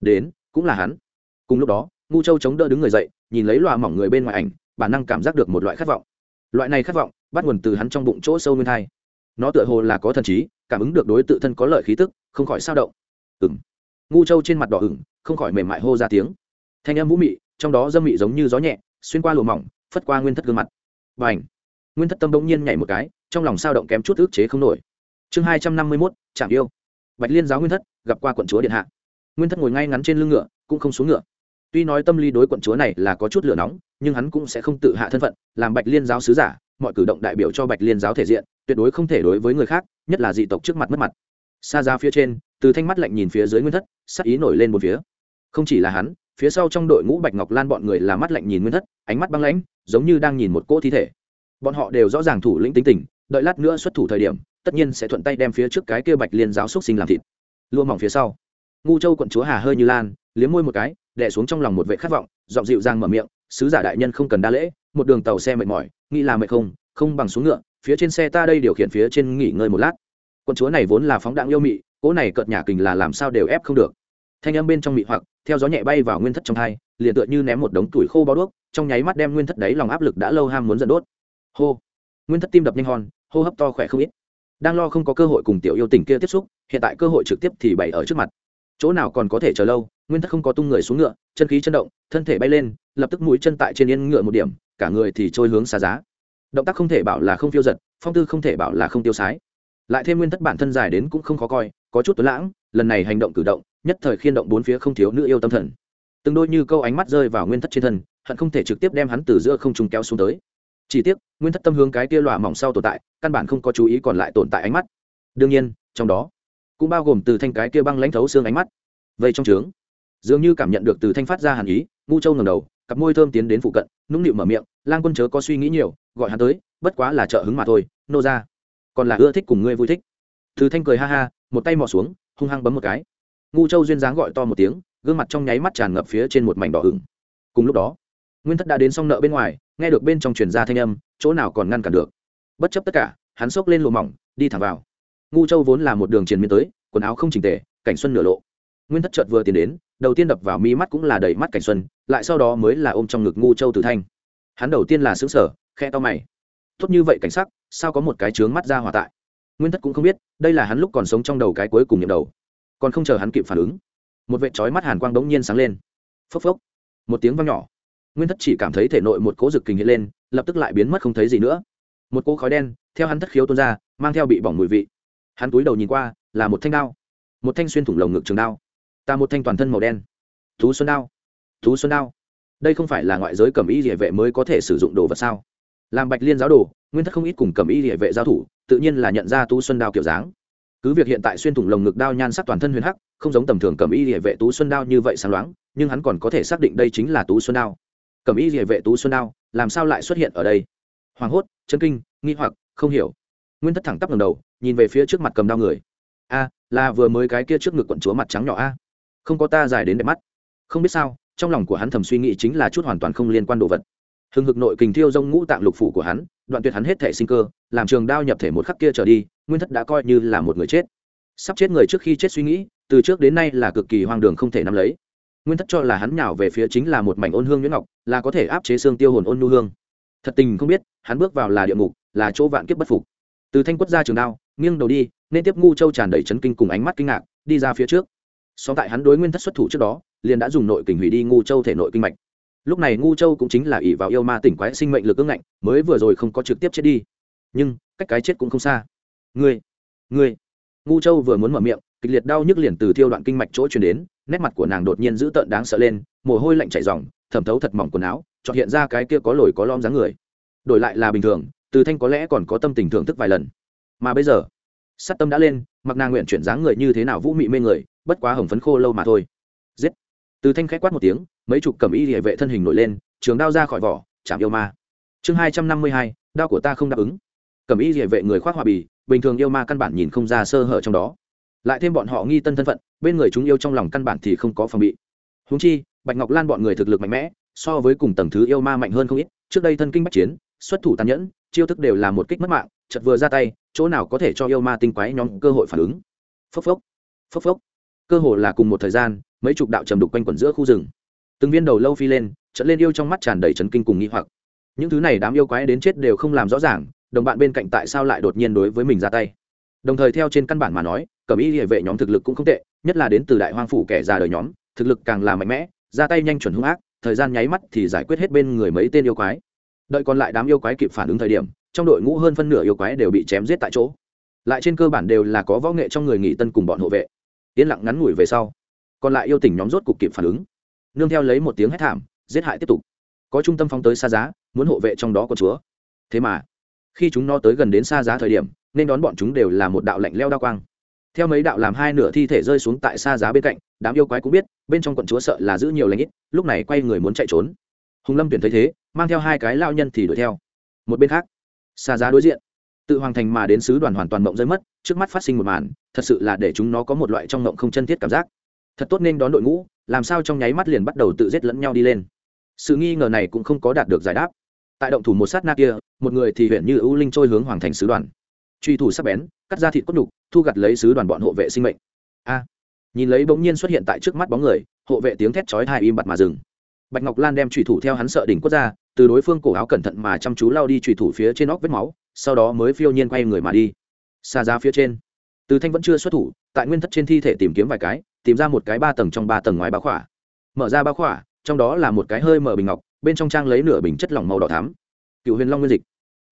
Đến, cũng là hắn. Cùng lúc đó ngu châu chống đỡ đứng người dậy, nhìn lấy loa mỏng người bên ngoài ảnh, bản năng cảm giác được một loại khát vọng. Loại này khát vọng, bắt nguồn từ hắn trong bụng chỗ sâu nguyên thai. Nó tựa hồ là có thần trí, cảm ứng được đối tự thân có lợi khí tức, không khỏi sao động. Ừng ngu châu trên mặt đỏ ửng, không khỏi mềm mại hô ra tiếng. Thanh âm vũ mị, trong đó dâm mị giống như gió nhẹ, xuyên qua lùa mỏng, phất qua nguyên thất gương mặt. Và ảnh nguyên thất tâm bỗng nhiên nhảy một cái, trong lòng sao động kém chút ức chế không nổi. Chương hai trăm năm mươi mốt Trạm yêu. Bạch liên giáo nguyên thất, gặp qua quận chúa điện hạ. Nguyên thất ngồi ngay ngắn trên lưng ngựa, cũng không xuống ngựa tuy nói tâm lý đối quận chúa này là có chút lửa nóng, nhưng hắn cũng sẽ không tự hạ thân phận, làm bạch liên giáo sứ giả, mọi cử động đại biểu cho bạch liên giáo thể diện, tuyệt đối không thể đối với người khác, nhất là dị tộc trước mặt mất mặt. Xa ra phía trên, từ thanh mắt lạnh nhìn phía dưới nguyên thất, sắc ý nổi lên một phía. Không chỉ là hắn, phía sau trong đội ngũ bạch ngọc lan bọn người là mắt lạnh nhìn nguyên thất, ánh mắt băng lãnh, giống như đang nhìn một cỗ thi thể. Bọn họ đều rõ ràng thủ lĩnh tính tình, đợi lát nữa xuất thủ thời điểm, tất nhiên sẽ thuận tay đem phía trước cái kia bạch liên giáo xúc sinh làm thịt. Lua mỏng phía sau ngu châu quận chúa hà hơi như lan, liếm môi một cái đẻ xuống trong lòng một vệ khát vọng, giọng dịu dàng mở miệng, sứ giả đại nhân không cần đa lễ, một đường tàu xe mệt mỏi, nghĩ là mệt không không bằng xuống ngựa, phía trên xe ta đây điều khiển phía trên nghỉ ngơi một lát. Quận chúa này vốn là phóng đạn yêu mị, cỗ này cợt nhà kình là làm sao đều ép không được. Thanh âm bên trong mị hoặc, theo gió nhẹ bay vào nguyên thất trong thai liền tựa như ném một đống tuổi khô bao đuốc, trong nháy mắt đem nguyên thất đấy lòng áp lực đã lâu ham muốn dẫn đốt. Hô! Nguyên thất tim đập nhanh hòn, hô hấp to khỏe không ít. Đang lo không có cơ hội cùng tiểu yêu tình kia tiếp xúc, hiện tại cơ hội trực tiếp thì bày ở trước mặt chỗ nào còn có thể chờ lâu, nguyên thất không có tung người xuống ngựa, chân khí chân động, thân thể bay lên, lập tức mũi chân tại trên yên ngựa một điểm, cả người thì trôi hướng xa giá. Động tác không thể bảo là không phiêu giật, phong tư không thể bảo là không tiêu sái. Lại thêm nguyên thất bản thân dài đến cũng không khó coi, có chút tuấn lãng, lần này hành động cử động, nhất thời khiên động bốn phía không thiếu nữ yêu tâm thần. Từng đôi như câu ánh mắt rơi vào nguyên thất trên thân, hận không thể trực tiếp đem hắn từ giữa không trung kéo xuống tới. Chỉ tiếc, nguyên thất tâm hướng cái kia lòa mỏng sau tồn tại, căn bản không có chú ý còn lại tồn tại ánh mắt. Đương nhiên, trong đó cũng bao gồm từ thanh cái kia băng lãnh thấu xương ánh mắt. Vậy trong trướng, dường như cảm nhận được từ thanh phát ra hàn ý, ngu châu ngầm đầu, cặp môi thơm tiến đến phụ cận, nũng nịu mở miệng, lang quân chớ có suy nghĩ nhiều, gọi hắn tới, bất quá là trợ hứng mà thôi, nô ra, còn là ưa thích cùng ngươi vui thích. Từ thanh cười ha ha, một tay mò xuống, hung hăng bấm một cái. Ngu châu duyên dáng gọi to một tiếng, gương mặt trong nháy mắt tràn ngập phía trên một mảnh đỏ hửng cùng lúc đó, nguyên thất đã đến xong nợ bên ngoài, nghe được bên trong truyền ra thanh âm, chỗ nào còn ngăn cản được. Bất chấp tất cả, hắn xốc lên lùa mỏng, đi thẳng vào ngu châu vốn là một đường triền miên tới, quần áo không chỉnh tề, cảnh xuân nửa lộ. Nguyên thất chợt vừa tiến đến, đầu tiên đập vào mi mắt cũng là đầy mắt cảnh xuân, lại sau đó mới là ôm trong ngực ngu châu tử thanh. Hắn đầu tiên là xứng sở khe to mày. Tốt như vậy cảnh sắc, sao có một cái trướng mắt ra hòa tại? Nguyên thất cũng không biết, đây là hắn lúc còn sống trong đầu cái cuối cùng nhiệm đầu. Còn không chờ hắn kịp phản ứng, một vệ trói mắt hàn quang đống nhiên sáng lên. Phốc phốc, một tiếng vang nhỏ. Nguyên thất chỉ cảm thấy thể nội một cỗ rực kình hiện lên, lập tức lại biến mất không thấy gì nữa. Một cỗ khói đen, theo hắn thất khiếu tuôn ra, mang theo bị bỏng mùi vị hắn cúi đầu nhìn qua, là một thanh đao. Một thanh xuyên thủng lồng ngực trường đao. Ta một thanh toàn thân màu đen. Thú xuân đao. Thú xuân đao. Đây không phải là ngoại giới cầm y địa vệ mới có thể sử dụng đồ vật sao? Làm bạch liên giáo đồ, nguyên thất không ít cùng cầm y địa vệ giao thủ, tự nhiên là nhận ra tú xuân đao kiểu dáng. Cứ việc hiện tại xuyên thủng lồng ngực đao nhan sắc toàn thân huyền hắc, không giống tầm thường cầm y địa vệ tú xuân đao như vậy sáng loáng, nhưng hắn còn có thể xác định đây chính là tú xuân đao. Cầm y địa vệ tú xuân đao, làm sao lại xuất hiện ở đây? Hoảng hốt chân kinh, nghi hoặc, không hiểu nguyên thất thẳng tắp ngầm đầu, nhìn về phía trước mặt cầm đao người. A, là vừa mới cái kia trước ngực quận chúa mặt trắng nhỏ a. Không có ta dài đến đẹp mắt. Không biết sao, trong lòng của hắn thầm suy nghĩ chính là chút hoàn toàn không liên quan đồ vật. Hừng hực nội kình thiêu dông ngũ tạng lục phủ của hắn, đoạn tuyệt hắn hết thể sinh cơ, làm trường đao nhập thể một khắc kia trở đi, nguyên thất đã coi như là một người chết. Sắp chết người trước khi chết suy nghĩ, từ trước đến nay là cực kỳ hoang đường không thể nắm lấy. Nguyên thất cho là hắn nhào về phía chính là một mảnh ôn hương nhuyễn ngọc, là có thể áp chế xương tiêu hồn ôn nu hương. Thật tình không biết, hắn bước vào là địa ngục, là chỗ vạn kiếp bất phục từ thanh quất ra trường đao, nghiêng đầu đi, nên tiếp ngu châu tràn đầy chấn kinh cùng ánh mắt kinh ngạc, đi ra phía trước. Song tại hắn đối nguyên thất xuất thủ trước đó, liền đã dùng nội kình hủy đi ngu châu thể nội kinh mạch. Lúc này ngu châu cũng chính là ỷ vào yêu ma tỉnh quái sinh mệnh lực ưng ngạnh, mới vừa rồi không có trực tiếp chết đi. Nhưng, cách cái chết cũng không xa. Người người ngu châu vừa muốn mở miệng, kịch liệt đau nhức liền từ thiêu đoạn kinh mạch chỗ truyền đến, nét mặt của nàng đột nhiên dữ tợn đáng sợ lên, mồ hôi lạnh chảy ròng, thẩm thấu thật mỏng quần áo chọn hiện ra cái kia có lồi có lom dáng người. Đổi lại là bình thường từ thanh có lẽ còn có tâm tình thưởng thức vài lần. Mà bây giờ, sát tâm đã lên, mặc nàng nguyện chuyển dáng người như thế nào vũ mị mê người, bất quá hồng phấn khô lâu mà thôi. Giết! Từ thanh khét quát một tiếng, mấy chục cầm y địa vệ thân hình nổi lên, trường đao ra khỏi vỏ, chạm yêu ma. Chương hai trăm năm mươi hai, đao của ta không đáp ứng. Cầm y địa vệ người khoác hòa bì, bình thường yêu ma căn bản nhìn không ra sơ hở trong đó. Lại thêm bọn họ nghi tân thân phận, bên người chúng yêu trong lòng căn bản thì không có phòng bị. Húng chi, bạch ngọc lan bọn người thực lực mạnh mẽ, so với cùng tầng thứ yêu ma mạnh hơn không ít, trước đây thân kinh bắc chiến xuất thủ tàn nhẫn, chiêu thức đều là một kích mất mạng chật vừa ra tay, chỗ nào có thể cho yêu ma tinh quái nhóm cơ hội phản ứng. Phốc phốc phốc phốc. Cơ hồ là cùng một thời gian, mấy chục đạo trầm đục quanh quẩn giữa khu rừng. Từng viên đầu lâu phi lên trận lên yêu trong mắt tràn đầy trấn kinh cùng nghĩ hoặc. Những thứ này đám yêu quái đến chết đều không làm rõ ràng, đồng bạn bên cạnh tại sao lại đột nhiên đối với mình ra tay. Đồng thời theo trên căn bản mà nói cẩm y địa vệ nhóm thực lực cũng không tệ, nhất là đến từ đại hoang phủ kẻ già đời nhóm, thực lực càng là mạnh mẽ, ra tay nhanh chuẩn hung ác, thời gian nháy mắt thì giải quyết hết bên người mấy tên yêu quái đợi còn lại đám yêu quái kịp phản ứng thời điểm, trong đội ngũ hơn phân nửa yêu quái đều bị chém giết tại chỗ. Lại trên cơ bản đều là có võ nghệ trong người nghỉ tân cùng bọn hộ vệ. Yên lặng ngắn ngủi về sau, còn lại yêu tỉnh nhóm rốt cục kịp phản ứng. Nương theo lấy một tiếng hét thảm, giết hại tiếp tục. Có trung tâm phóng tới xa giá, muốn hộ vệ trong đó có chúa. Thế mà, khi chúng nó tới gần đến xa giá thời điểm, nên đón bọn chúng đều là một đạo lạnh leo đa quang. Theo mấy đạo làm hai nửa thi thể rơi xuống tại xa giá bên cạnh, đám yêu quái cũng biết, bên trong quận chúa sợ là giữ nhiều lãnh ít, lúc này quay người muốn chạy trốn. Hùng lâm tuyển thấy thế mang theo hai cái lao nhân thì đuổi theo. Một bên khác, xa giá đối diện, tự hoàng thành mà đến sứ đoàn hoàn toàn mộng rơi mất, trước mắt phát sinh một màn, thật sự là để chúng nó có một loại trong mộng không chân thiết cảm giác. Thật tốt nên đón đội ngũ, làm sao trong nháy mắt liền bắt đầu tự giết lẫn nhau đi lên. Sự nghi ngờ này cũng không có đạt được giải đáp. Tại động thủ một sát na kia, một người thì huyện như ưu linh trôi hướng hoàng thành sứ đoàn. Truy thủ sắp bén, cắt ra thịt cốt đục thu gặt lấy sứ đoàn bọn hộ vệ sinh mệnh. A! Nhìn lấy bỗng nhiên xuất hiện tại trước mắt bóng người, hộ vệ tiếng thét chói hai im bặt mà dừng bạch ngọc lan đem trùy thủ theo hắn sợ đỉnh quốc ra, từ đối phương cổ áo cẩn thận mà chăm chú lao đi trùy thủ phía trên óc vết máu, sau đó mới phiêu nhiên quay người mà đi. Xa ra phía trên, từ thanh vẫn chưa xuất thủ, tại nguyên thất trên thi thể tìm kiếm vài cái, tìm ra một cái ba tầng trong ba tầng ngoài bao khỏa. Mở ra bao khỏa, trong đó là một cái hơi mở bình ngọc, bên trong trang lấy nửa bình chất lỏng màu đỏ thám cựu huyền long nguyên dịch.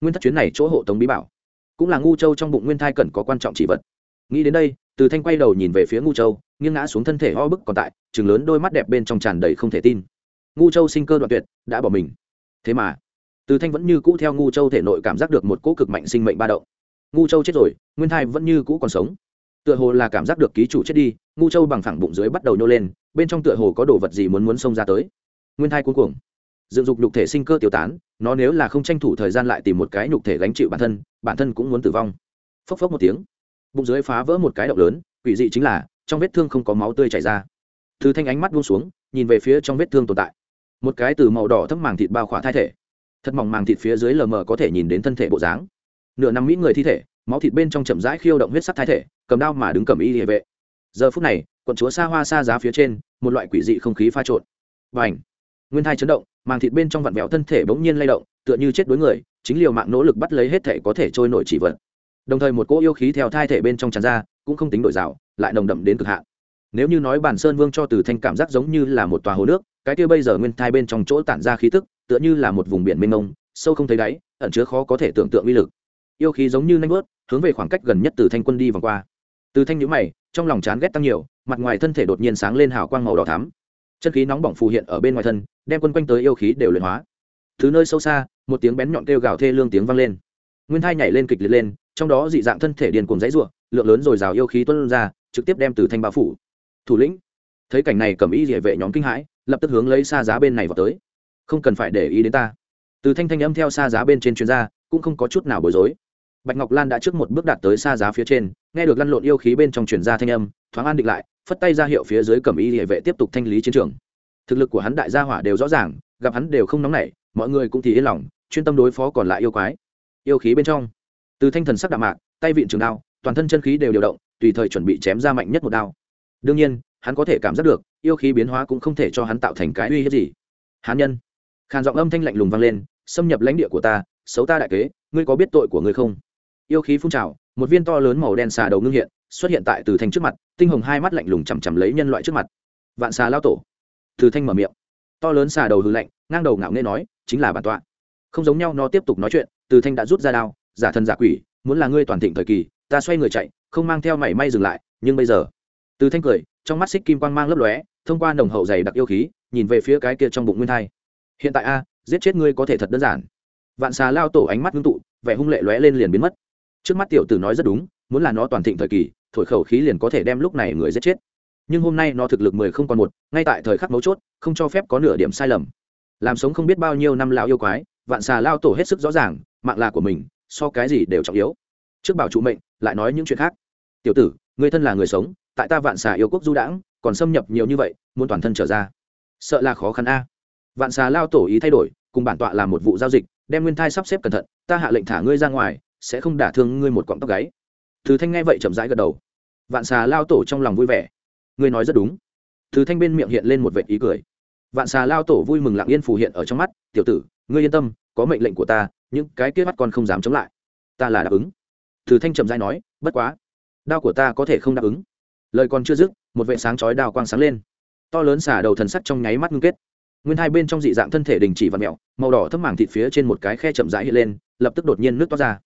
Nguyên thất chuyến này chỗ hộ tống bí bảo. Cũng là ngu châu trong bụng nguyên thai cần có quan trọng chỉ vật. Nghĩ đến đây, từ thanh quay đầu nhìn về phía ngu châu, nghiêng ngã xuống thân thể ho bức còn tại chừng lớn đôi mắt đẹp bên trong tràn đầy không thể tin ngu châu sinh cơ đoạn tuyệt, đã bỏ mình. Thế mà, từ thanh vẫn như cũ theo ngu châu thể nội cảm giác được một cỗ cực mạnh sinh mệnh ba động. Ngu châu chết rồi, nguyên thai vẫn như cũ còn sống. Tựa hồ là cảm giác được ký chủ chết đi, ngu châu bằng phẳng bụng dưới bắt đầu nhô lên, bên trong tựa hồ có đồ vật gì muốn muốn xông ra tới. Nguyên thai cuối cùng dựng dục nhục thể sinh cơ tiêu tán, nó nếu là không tranh thủ thời gian lại tìm một cái nhục thể gánh chịu bản thân bản thân cũng muốn tử vong. Phốc phốc một tiếng. Bụng dưới phá vỡ một cái động lớn, quỷ dị chính là, trong vết thương không có máu tươi chảy ra. Thứ thanh ánh mắt buông xuống, nhìn về phía trong vết thương tồn tại một cái từ màu đỏ thấm màng thịt bao khỏa thai thể. Thật mỏng màng thịt phía dưới lờ mờ có thể nhìn đến thân thể bộ dáng. Nửa năm mỹ người thi thể, máu thịt bên trong chậm rãi khiêu động huyết sắc thai thể, cầm đao mà đứng cầm y địa vệ. Giờ phút này, quận chúa xa hoa xa giá phía trên, một loại quỷ dị không khí pha trộn. Và ảnh nguyên thai chấn động, màng thịt bên trong vặn vẹo thân thể bỗng nhiên lay động, tựa như chết đối người, chính liều mạng nỗ lực bắt lấy hết thể có thể trôi nổi chỉ vật. Đồng thời một cỗ yêu khí theo thai thể bên trong tràn ra, cũng không tính đổi rào, lại nồng đậm đến cực hạn. Nếu như nói bản sơn vương cho từ thanh cảm giác giống như là một tòa hồ nước cái kia bây giờ nguyên thai bên trong chỗ tản ra khí tức, tựa như là một vùng biển mênh mông, sâu không thấy đáy, ẩn chứa khó có thể tưởng tượng uy lực. Yêu khí giống như nanh bớt hướng về khoảng cách gần nhất từ thanh quân đi vòng qua. Từ thanh nhữ mày, trong lòng chán ghét tăng nhiều, mặt ngoài thân thể đột nhiên sáng lên hào quang màu đỏ thắm. Chân khí nóng bỏng phù hiện ở bên ngoài thân, đem quân quanh tới yêu khí đều luyện hóa. Thứ nơi sâu xa, một tiếng bén nhọn kêu gào thê lương tiếng vang lên. Nguyên thai nhảy lên kịch liệt lên, trong đó dị dạng thân thể điền cùng dãy ruộng, lượng lớn rồi rào yêu khí tuân ra, trực tiếp đem từ thanh bao phủ. Thủ lĩnh. Thấy cảnh này cầm ý địa vệ nhóm kinh hãi lập tức hướng lấy xa giá bên này vào tới. Không cần phải để ý đến ta. Từ thanh thanh âm theo xa giá bên trên chuyên gia cũng không có chút nào bối rối. Bạch ngọc lan đã trước một bước đạt tới xa giá phía trên, nghe được lăn lộn yêu khí bên trong truyền ra thanh âm, thoáng an định lại, phất tay ra hiệu phía dưới cầm y địa vệ tiếp tục thanh lý chiến trường. Thực lực của hắn đại gia hỏa đều rõ ràng, gặp hắn đều không nóng nảy, mọi người cũng thì yên lòng, chuyên tâm đối phó còn lại yêu quái. Yêu khí bên trong. Từ thanh thần sắc đạm mạc, tay vịn trường đao, toàn thân chân khí đều điều động, tùy thời chuẩn bị chém ra mạnh nhất một đao. Đương nhiên, hắn có thể cảm giác được yêu khí biến hóa cũng không thể cho hắn tạo thành cái uy hiếp gì. Hán nhân. Khàn giọng âm thanh lạnh lùng vang lên, xâm nhập lãnh địa của ta, xấu ta đại kế, ngươi có biết tội của ngươi không? Yêu khí phun trào, một viên to lớn màu đen xà đầu ngưng hiện, xuất hiện tại từ thanh trước mặt, tinh hồng hai mắt lạnh lùng chằm chằm lấy nhân loại trước mặt. Vạn xà lao tổ. Từ thanh mở miệng. To lớn xà đầu hư lạnh, ngang đầu ngạo nghê nói, chính là bản tọa. Không giống nhau nó tiếp tục nói chuyện, từ thanh đã rút ra đao, giả thân giả quỷ, muốn là ngươi toàn thịnh thời kỳ, ta xoay người chạy, không mang theo mảy may dừng lại, nhưng bây giờ. Từ thanh cười, trong mắt xích kim quang mang lấp lóe thông qua nồng hậu dày đặc yêu khí, nhìn về phía cái kia trong bụng nguyên thai. Hiện tại a, giết chết ngươi có thể thật đơn giản. Vạn xà lao tổ ánh mắt ngưng tụ, vẻ hung lệ lóe lên liền biến mất. Trước mắt tiểu tử nói rất đúng, muốn là nó toàn thịnh thời kỳ, thổi khẩu khí liền có thể đem lúc này người giết chết. Nhưng hôm nay nó thực lực mười không còn một, ngay tại thời khắc mấu chốt, không cho phép có nửa điểm sai lầm. Làm sống không biết bao nhiêu năm lão yêu quái, vạn xà lao tổ hết sức rõ ràng, mạng là của mình, so cái gì đều trọng yếu. Trước bảo trụ mệnh, lại nói những chuyện khác. Tiểu tử người thân là người sống, tại ta vạn xà yêu quốc du đãng còn xâm nhập nhiều như vậy, muốn toàn thân trở ra. Sợ là khó khăn a. Vạn xà lao tổ ý thay đổi, cùng bản tọa làm một vụ giao dịch, đem nguyên thai sắp xếp cẩn thận, ta hạ lệnh thả ngươi ra ngoài, sẽ không đả thương ngươi một cọng tóc gáy. Thứ thanh nghe vậy chậm rãi gật đầu. Vạn xà lao tổ trong lòng vui vẻ. Ngươi nói rất đúng. Thứ thanh bên miệng hiện lên một vệ ý cười. Vạn xà lao tổ vui mừng lặng yên phù hiện ở trong mắt, tiểu tử, ngươi yên tâm, có mệnh lệnh của ta, những cái kia mắt con không dám chống lại. Ta là đáp ứng. Thứ thanh chậm rãi nói, bất quá, đao của ta có thể không đáp ứng lời còn chưa dứt, một vệ sáng chói đào quang sáng lên. To lớn xả đầu thần sắc trong nháy mắt ngưng kết. Nguyên hai bên trong dị dạng thân thể đình chỉ và mẹo, màu đỏ thấp mảng thịt phía trên một cái khe chậm rãi hiện lên, lập tức đột nhiên nước toát ra.